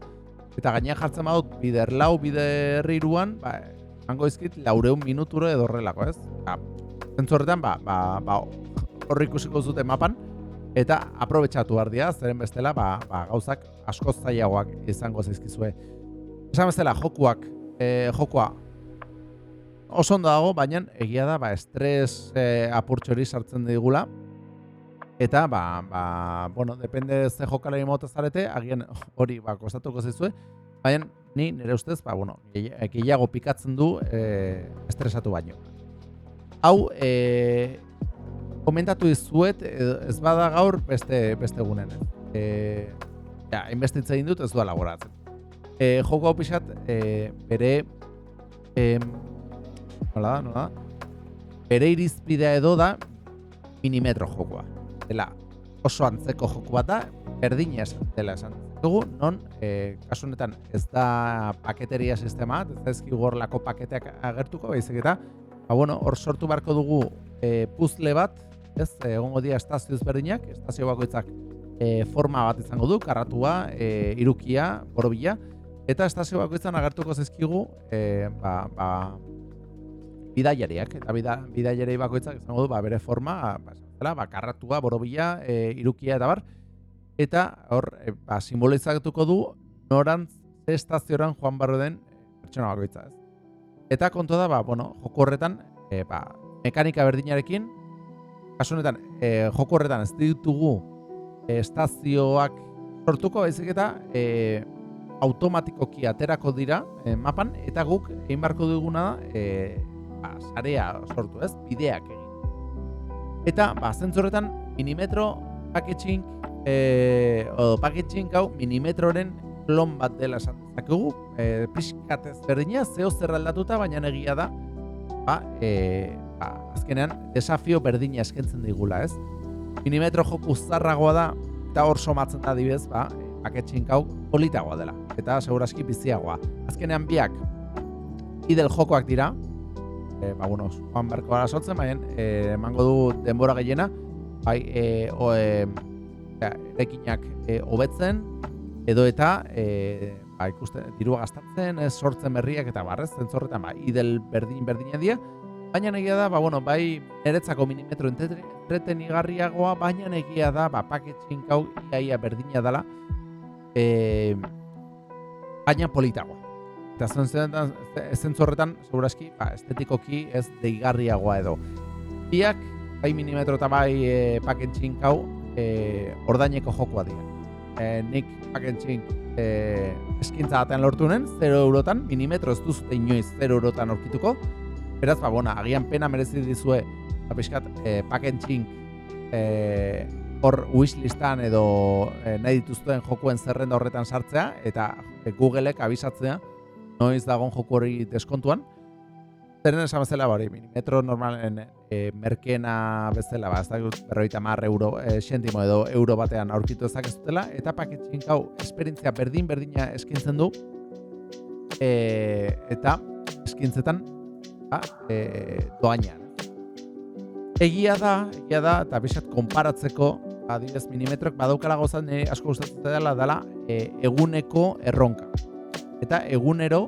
Eta gaina jartzen badut, bider lau, bider iruan, ba, emango izkit laureun minuturo edo horrelako, ez? Ba, zentzu horretan, ba, ba, ba, horri ikusiko zute mapan, eta aprobetsatu ardia, zeren bestela, ba, ba, gauzak asko zailagoak izango zaizkizue. Esan bestela, jokuak, e, jokua, oso ondo dago, baina egia da, ba, estres e, apurtxori sartzen digula, Eta, ba, ba, bueno, depende ze jokalari mota zarete, agian hori, ba, kostatuko zizue, baina ni nire ustez, ba, bueno, gehiago pikatzen du e, estresatu baino. hau e, komentatu izuet ez bada gaur beste beste egunen. Eh, ja, investitze egin dut ez du laboratzen. Eh, joko hau pixat eh, bere eh, nola da, nola Bere irizpidea edo da minimetro jokoa. Dela, oso antzeko joku bat da, berdina esan dela esan. Dugu, non, e, kasu honetan ez da paketeria sistema, ez ezki gorlako paketeak agertuko, baizik eta, ba, bueno, hor sortu barko dugu e, puzzle bat, ez, egongo dira estazio ezberdinak, estazio bakoitzak e, forma bat izango du, karratua, e, irukia, borobila, eta estazio bakoitzan agertuko zezkigu, e, ba, ba, bidaiariak, eta bida, bidaiarei bakoitzak izango du, ba, bere forma, ba, dela, ba, karratua, borobila, e, irukia eta bar, eta hor, e, ba, simbolizatuko du norantz estazioran joan barro den pertsona bakoitza ez. Eta kontu da, ba, bueno, joko horretan, e, ba, mekanika berdinarekin, kasu honetan, e, joko horretan ez ditugu e, estazioak sortuko, baizik eta e, automatikoki aterako dira e, mapan, eta guk egin barko duguna e, ba, sarea sortu ez, bideak egin. Eta, ba, zentzorretan, minimetro packaging, e, o packaging hau minimetroren klon bat dela esan dezakegu, e, pixkatez berdina, zeo zer aldatuta, baina egia da, ba, e, ba, azkenean, desafio berdina eskentzen digula, ez? Minimetro joku zarragoa da, eta hor somatzen da dibez, ba, packaging hau politagoa dela, eta seguraski biziagoa. Azkenean biak, idel jokoak dira, e, ba, bueno, joan berko gara sotzen, baina e, emango du denbora gehiena, bai, e, o, e, erekinak e, hobetzen, edo eta, e, ba, ikusten, dirua gastatzen, ez sortzen berriak eta barrez, zentzorretan, ba, idel berdin berdina dia, baina negia da, ba, bueno, bai, eretzako minimetro entreten igarriagoa, baina negia da, ba, paketxin kau iaia berdina dela, e, baina politagoa. Eta zentzorretan, seguraski, ba, estetikoki ez deigarriagoa edo. Biak, bai minimetro eta bai e, pakentxin kau, e, ordaineko jokoa dira. E, nik pakentxin e, eskintza batean lortu nen, 0 eurotan, minimetro ez duzute inoiz 0 eurotan orkituko. Beraz, ba, bona, agian pena merezi dizue, ba, pixkat, e, pakentxin e, hor wishlistan edo e, nahi dituztuen jokuen zerrenda horretan sartzea, eta e, Googleek abisatzea, noiz dagon joku hori deskontuan. Zeren esan bezala, bari, metro normalen e, merkena bezala, ba, ez da berroita mar euro, e, xentimo edo euro batean aurkitu ezak ez dutela, eta paketxin gau, esperientzia berdin-berdina eskintzen du, e, eta eskintzetan, ba, e, doainan. Egia da, egia da, eta bisat konparatzeko, adibidez minimetrok badaukala gozat nire asko gustatzen dela dela e, eguneko erronka eta egunero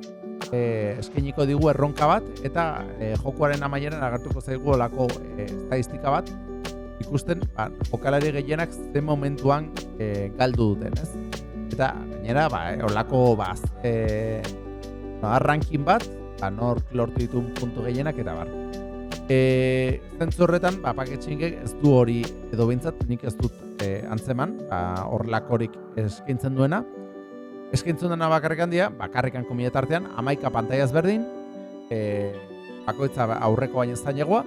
e, eskainiko digu erronka bat eta e, jokoaren amaieran agertuko zaigu olako e, estadistika bat ikusten ba, jokalari gehienak zen momentuan e, galdu duten, ez? Eta gainera, ba, e, olako baz, e, no, ranking bat, ba, nor lortu ditun puntu gehienak eta bar. E, zentzu horretan, ba, paketxingek ez du hori edo bintzat, nik ez dut e, antzeman, ba, horlakorik eskaintzen duena, Eskintzun dena bakarrik handia, bakarrikan komida tartean, amaika pantaia ezberdin, e, bakoitza aurreko baina zainegoa,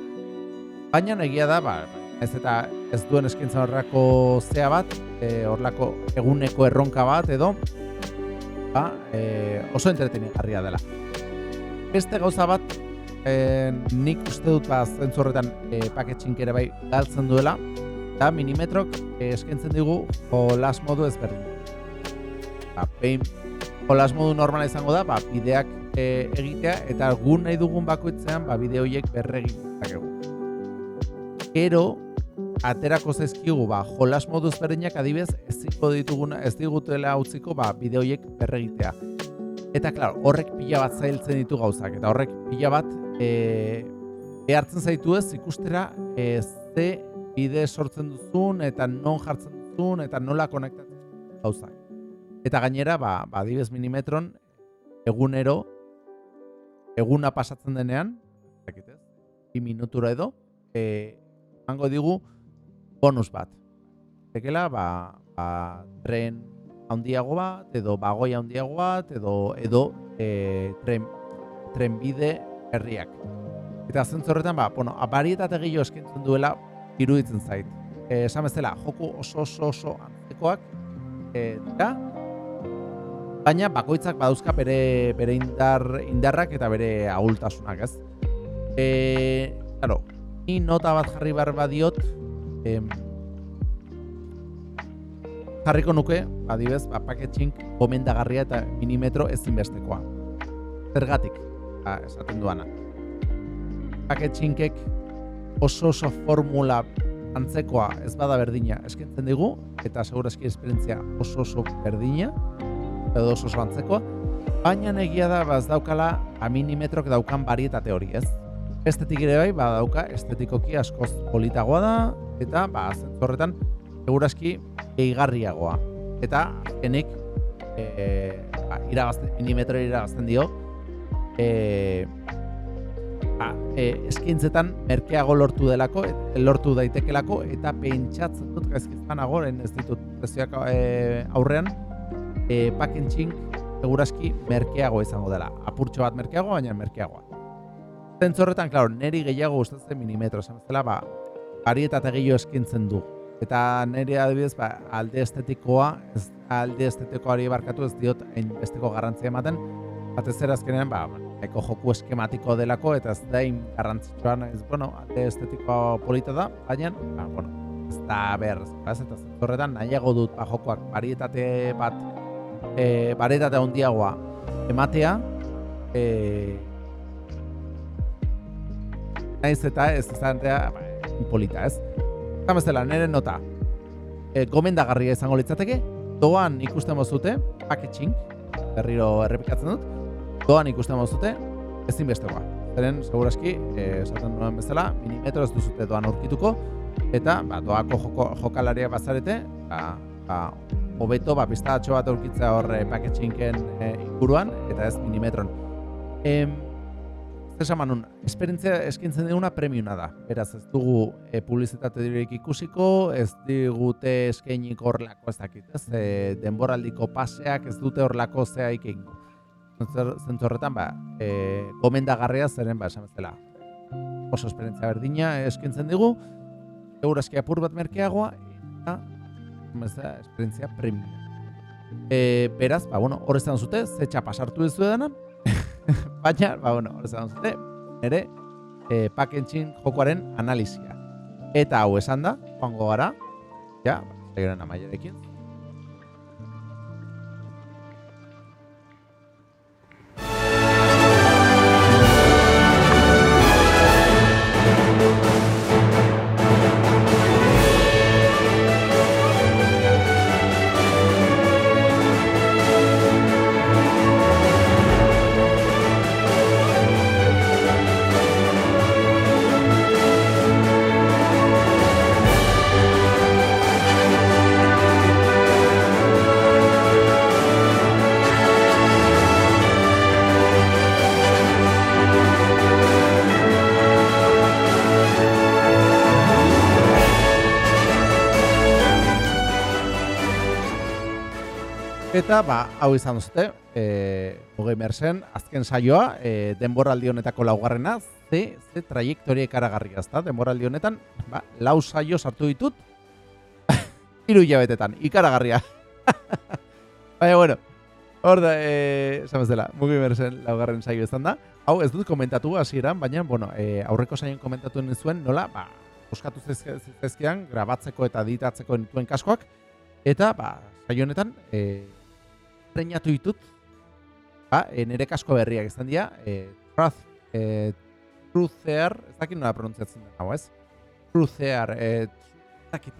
baina egia da, ba, ez eta ez duen eskintzen horreko zea bat, e, horlako eguneko erronka bat edo, ba, e, oso entretenigarria dela. Beste gauza bat, e, nik uste dut ba, zentzorretan e, paketxink ere bai galtzen duela, eta minimetrok e, eskintzen digu las modu ezberdin ba, behin jolas modu normala izango da, ba, bideak e, egitea, eta gu nahi dugun bakoitzean, ba, bide horiek berregin zakegu. Gero, aterako zezkigu, ba, jolas modu ezberdinak adibez, ez dituguna, ez digutela utziko, ba, bide horiek berregitea. Eta, klar, horrek pila bat zailtzen ditu gauzak, eta horrek pila bat e, behartzen zaitu ez ikustera e, ze bide sortzen duzun, eta non jartzen duzun, eta nola konektatzen gauzak. Eta gainera, ba, ba adibez minimetron, egunero, eguna pasatzen denean, zakitez, bi minutura edo, e, mango digu bonus bat. Zekela, ba, ba, tren handiago bat, edo bagoi handiago bat, edo, edo e, tren, trenbide herriak. Eta zentzu horretan, ba, bueno, barietate gehiago eskintzen duela iruditzen zait. E, esan bezala, joku oso oso oso antzekoak e, dira, baina bakoitzak badauzka bere, bere indar, indarrak eta bere ahultasunak, ez? E, claro, ni nota bat jarri behar badiot, em, jarriko nuke, adibez, ba, packaging gomendagarria eta minimetro ezinbestekoa. Zergatik, ba, esaten duana. Packagingek oso oso formula antzekoa ez bada berdina eskentzen digu, eta segurazki esperientzia oso oso berdina, edo oso antzekoa, baina negia da, baz daukala, a minimetrok daukan barietate hori, ez? Estetik ere bai, ba dauka, estetikoki askoz politagoa da, eta, ba, zentzorretan, segurazki, eigarriagoa. Eta, azkenik, e, ba, iragazten, minimetro iragazten dio, e, ba, e, eskintzetan merkeago lortu delako, et, lortu daitekelako, eta pentsatzen dut gaizkizan agoren ez ditut e, aurrean, e, packaging segurazki merkeago izango dela. Apurtxo bat merkeago, baina merkeagoa. Zentzorretan, klaro, neri gehiago gustatzen minimetro, esan bezala, ba, barietate gehiago eskintzen du eta nire adibidez ba, alde estetikoa, ez, alde estetikoari barkatu ez diot besteko garrantzia ematen, batez ere azkenean, ba, eko joku eskematiko delako, eta ez da garrantzitsua, ez, bueno, alde estetikoa polita da, baina, ba, bueno, ez da behar, ez, eta horretan nahiago dut ba, jokoak barietate bat, e, barietate handiagoa ematea, e, naiz eta ez izatea ba, polita, ez? bezala, nire nota, e, gomendagarria izango litzateke, doan ikusten mozute, packaging, berriro errepikatzen dut, doan ikusten mozute, ezin bestekoa. Zeren, segurazki, e, esaten nuen bezala, minimetro ez duzute doan aurkituko, eta ba, doako joko, jokalaria bazarete, ba, ba, hobeto, ba, pistatxo bat aurkitzea horre packagingen e, inguruan, eta ez minimetron. Em, esan manun, esperientzia eskintzen diguna premiuna da. Beraz, ez dugu e, publizitate direk ikusiko, ez digute eskainik horrelako ez dakit, ez e, denboraldiko paseak ez dute horrelako zea ikengo. Zentzu horretan, ba, e, gomendagarria zeren, ba, esan bezala, oso esperientzia berdina eskintzen digu, eurazki apur bat merkeagoa, eta, da, esperientzia premiuna. E, beraz, ba, bueno, horrezan zute, zetxa pasartu dizu edana, Baina, ba, bueno, hori zan zute, ere, e, packaging jokoaren analizia. Eta hau esan da, joango gara, ja, ba, amaierekin, Eta, ba, hau izan duzte, e, Mugai Mersen, azken saioa, e, denboraldi honetako laugarrena, ze, ze trajektoria ikaragarria, ezta? Denboraldi honetan, ba, lau saio sartu ditut, hiru hilabetetan, ikaragarria. Baina, bueno, hor da, e, esan dela, Mugai Mersen laugarren saio izan da. Hau, ez dut komentatu hasieran, baina, bueno, e, aurreko saioen komentatu zuen, nola, ba, oskatu zezkean, grabatzeko eta ditatzeko nituen kaskoak, eta, ba, saio honetan, e, treinatu ditut, ba, e, nire kasko berriak izan dira, e, truth, e, truthear, ez dakit nola pronuntziatzen hau, ez? Truthear, e, ez dakit,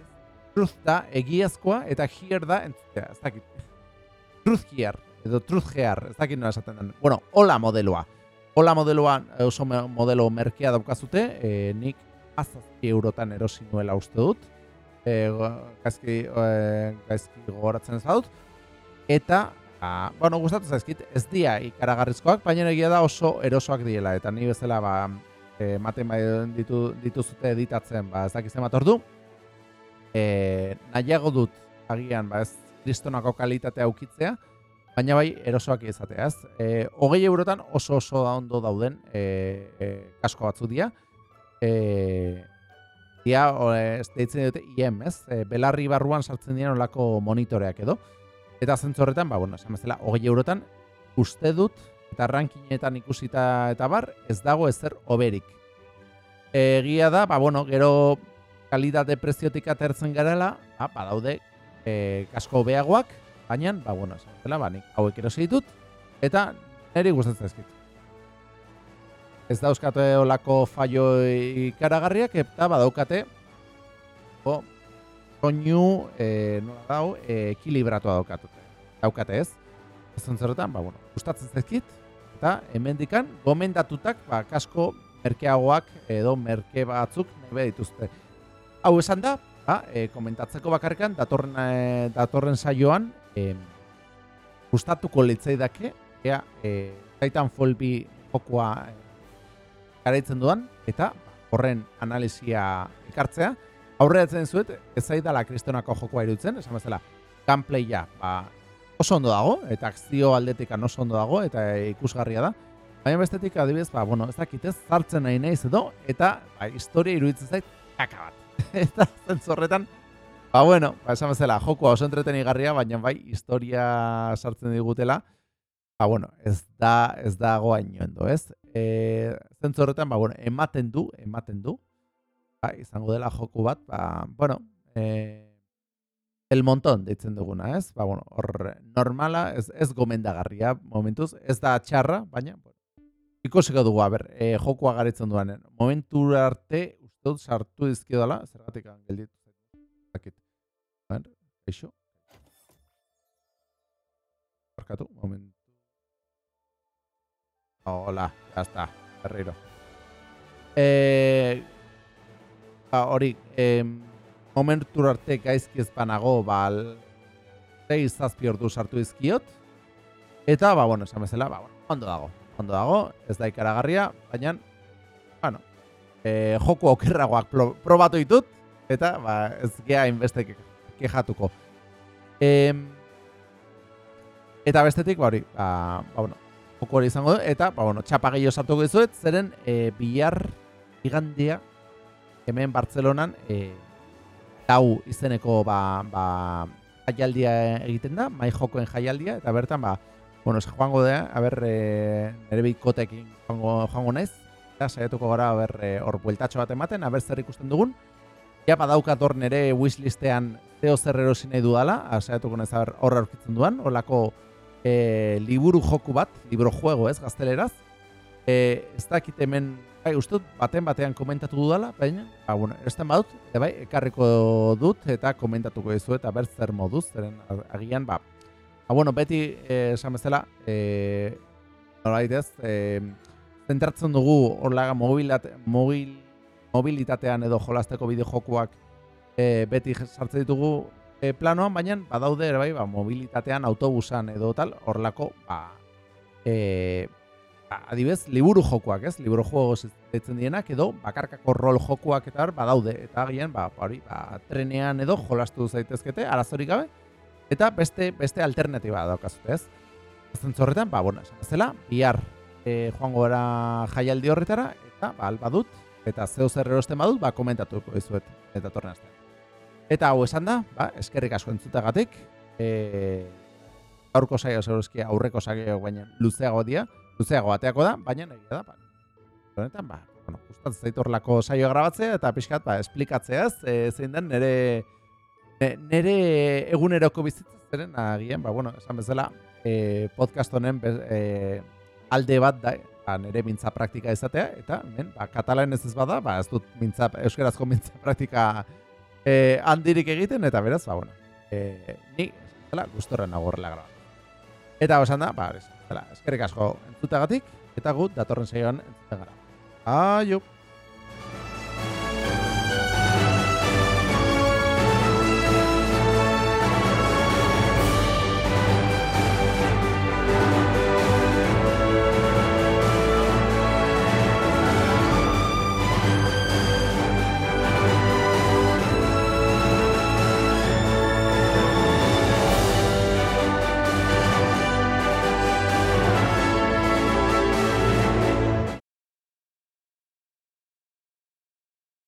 truth da, egiazkoa, eta here da, entzutea, ez dakit. Truth here, edo truth here, ez dakit nola esaten den. Bueno, hola modeloa. Hola modeloa, oso modelo merkea daukazute, e, nik azazki eurotan erosi nuela uste dut, e, gaizki, e, gaizki gogoratzen ez dut, eta Ba, bueno, gustatu zaizkit, ez dia ikaragarrizkoak, baina egia da oso erosoak diela, eta ni bezala, ba, e, maten bai ditu, dituzute editatzen, ba, ez dakizen bat ordu. E, nahiago dut, agian, ba, ez kristonako kalitatea aukitzea, baina bai erosoak izatea, ez? E, hogei eurotan oso oso da ondo dauden e, e, kasko batzu dira. E, dia, ez deitzen dute, IEM, ez? E, belarri barruan sartzen dira olako monitoreak edo. Eta zentzorretan, ba, bueno, esan bezala, hogei eurotan, uste dut, eta rankinetan ikusita eta bar, ez dago ezer oberik. Egia da, ba, bueno, gero kalitate preziotik atertzen garela, ba, badaude e, kasko beagoak, baina, ba, bueno, zela, ba, nik hauek erosi ditut, eta niri gustatzen ezkit. Ez dauzkate olako fallo ikaragarriak, eta badaukate, o, soinu, e, nola dau, e, ekilibratua daukate. Daukate ez? Ez ba, bueno, gustatzen ezkit, eta hemendikan gomendatutak, ba, kasko merkeagoak edo merke batzuk nahi dituzte. Hau esan da, ba, e, komentatzeko bakarrikan, datorren, e, datorren saioan, e, gustatuko litzai dake, ea, e, Titan Folbi jokoa e, garaitzen dudan, eta horren analizia ekartzea. Aurreatzen zuet, ez zaidala kristonako jokoa irutzen, esan bezala, gameplaya ba, oso ondo dago, eta akzio aldetik oso ondo dago, eta ikusgarria da. Baina bestetik adibidez, ba, bueno, ez dakitez, zartzen nahi naiz edo, eta ba, historia iruditzen zait, kaka bat. eta zentzorretan, ba bueno, ba esan bezala, jokoa oso entretenigarria, baina bai, historia sartzen digutela, ba bueno, ez da, ez da goa inoendo, ez? E, zentzorretan, ba bueno, ematen du, ematen du, ba, izango dela joku bat, ba, bueno, e, el montón deitzen duguna, ez? Ba bueno, hor normala, ez, ez gomendagarria momentuz, ez da txarra, baina, bueno, Ikusiko dugu, a ber, e, jokoa garitzen duan. Momentu arte, dut sartu dizkio dela, zergatik gelditu zakit. Ber, eixo. Barkatu, momentu. Hola, ya está, berriro. Eh, ba, hori, eh, momentu arte gaizki ez banago, ba, zei zazpi ordu sartu dizkiot. Eta, ba, bueno, esan bezala, ba, bueno, ondo dago. Ondo dago, ez da ikaragarria, baina, bueno, e, joku okerragoak probatu ditut, eta ba, ez gea inbeste kejatuko. E, eta bestetik, ba hori, ba, ba, bueno, joku hori izango du, eta ba, bueno, txapa gehiago sartuko dizuet, zeren e, bihar igandia hemen Bartzelonan e, dau izeneko ba, ba, jaialdia egiten da, mai jokoen jaialdia, eta bertan, ba, bueno, joango da, a ber, e, nire bikotekin joango, joango naiz, eta saiatuko gara ber eh, hor bueltatxo bat ematen, aber zer ikusten dugun. Ja badaukat hor nere wishlistean zeo zer erosi nahi dudala, saiatuko naiz hor aurkitzen duan, horlako e, liburu joku bat, libro juego ez, gazteleraz. E, ez dakit hemen, bai, uste dut, baten batean komentatu dudala, baina, ba, bueno, erosten badut, e, bai, ekarriko dut eta komentatuko dizu eta ber zer moduz, zeren agian, ba, ba bueno, beti esan bezala, e, norbait ez, e, zentratzen dugu horlaga mobilate, mobil, mobilitatean edo jolasteko bideo jokuak e, beti sartzen ditugu e, planoan, baina badaude ere bai, ba, mobilitatean autobusan edo tal, horlako ba, e, ba, adibez, liburu jokuak, ez? Liburu juego zitzen dienak edo bakarkako rol jokuak eta badaude, eta agian, ba, hori, ba, trenean edo jolastu zaitezkete, arazorik gabe, eta beste beste alternatiba daukazute, ez? Zentzorretan, ba, bueno, esan zela, bihar e, joango gara jaialdi horretara, eta ba, alba dut, eta zeu zer erosten badut, ba, komentatuko izuet, eta torren. Eta hau esan da, ba, eskerrik asko entzutagatik, e, aurko saio zeuruzki aurreko saio baina luzeago dia, luzeago bateako da, baina nahi da, ba, honetan, ba, bueno, gustatzen zaitu horlako saio grabatzea, eta pixkat, ba, esplikatzeaz, e, zein den, nire, nire eguneroko bizitzen, zeren, agian, ba, bueno, esan bezala, e, podcast honen, e, alde bat da, ba, nire mintza praktika izatea, eta men, ba, katalan ez ez bada, ba, ez dut mintza, euskarazko mintza praktika e, handirik egiten, eta beraz, ba, bueno, e, ni, zela, gustorren nagorrela graba. Eta osan da, ba, zela, eskerrik asko entzutagatik, eta gut, datorren saioan entzuten gara. Aio!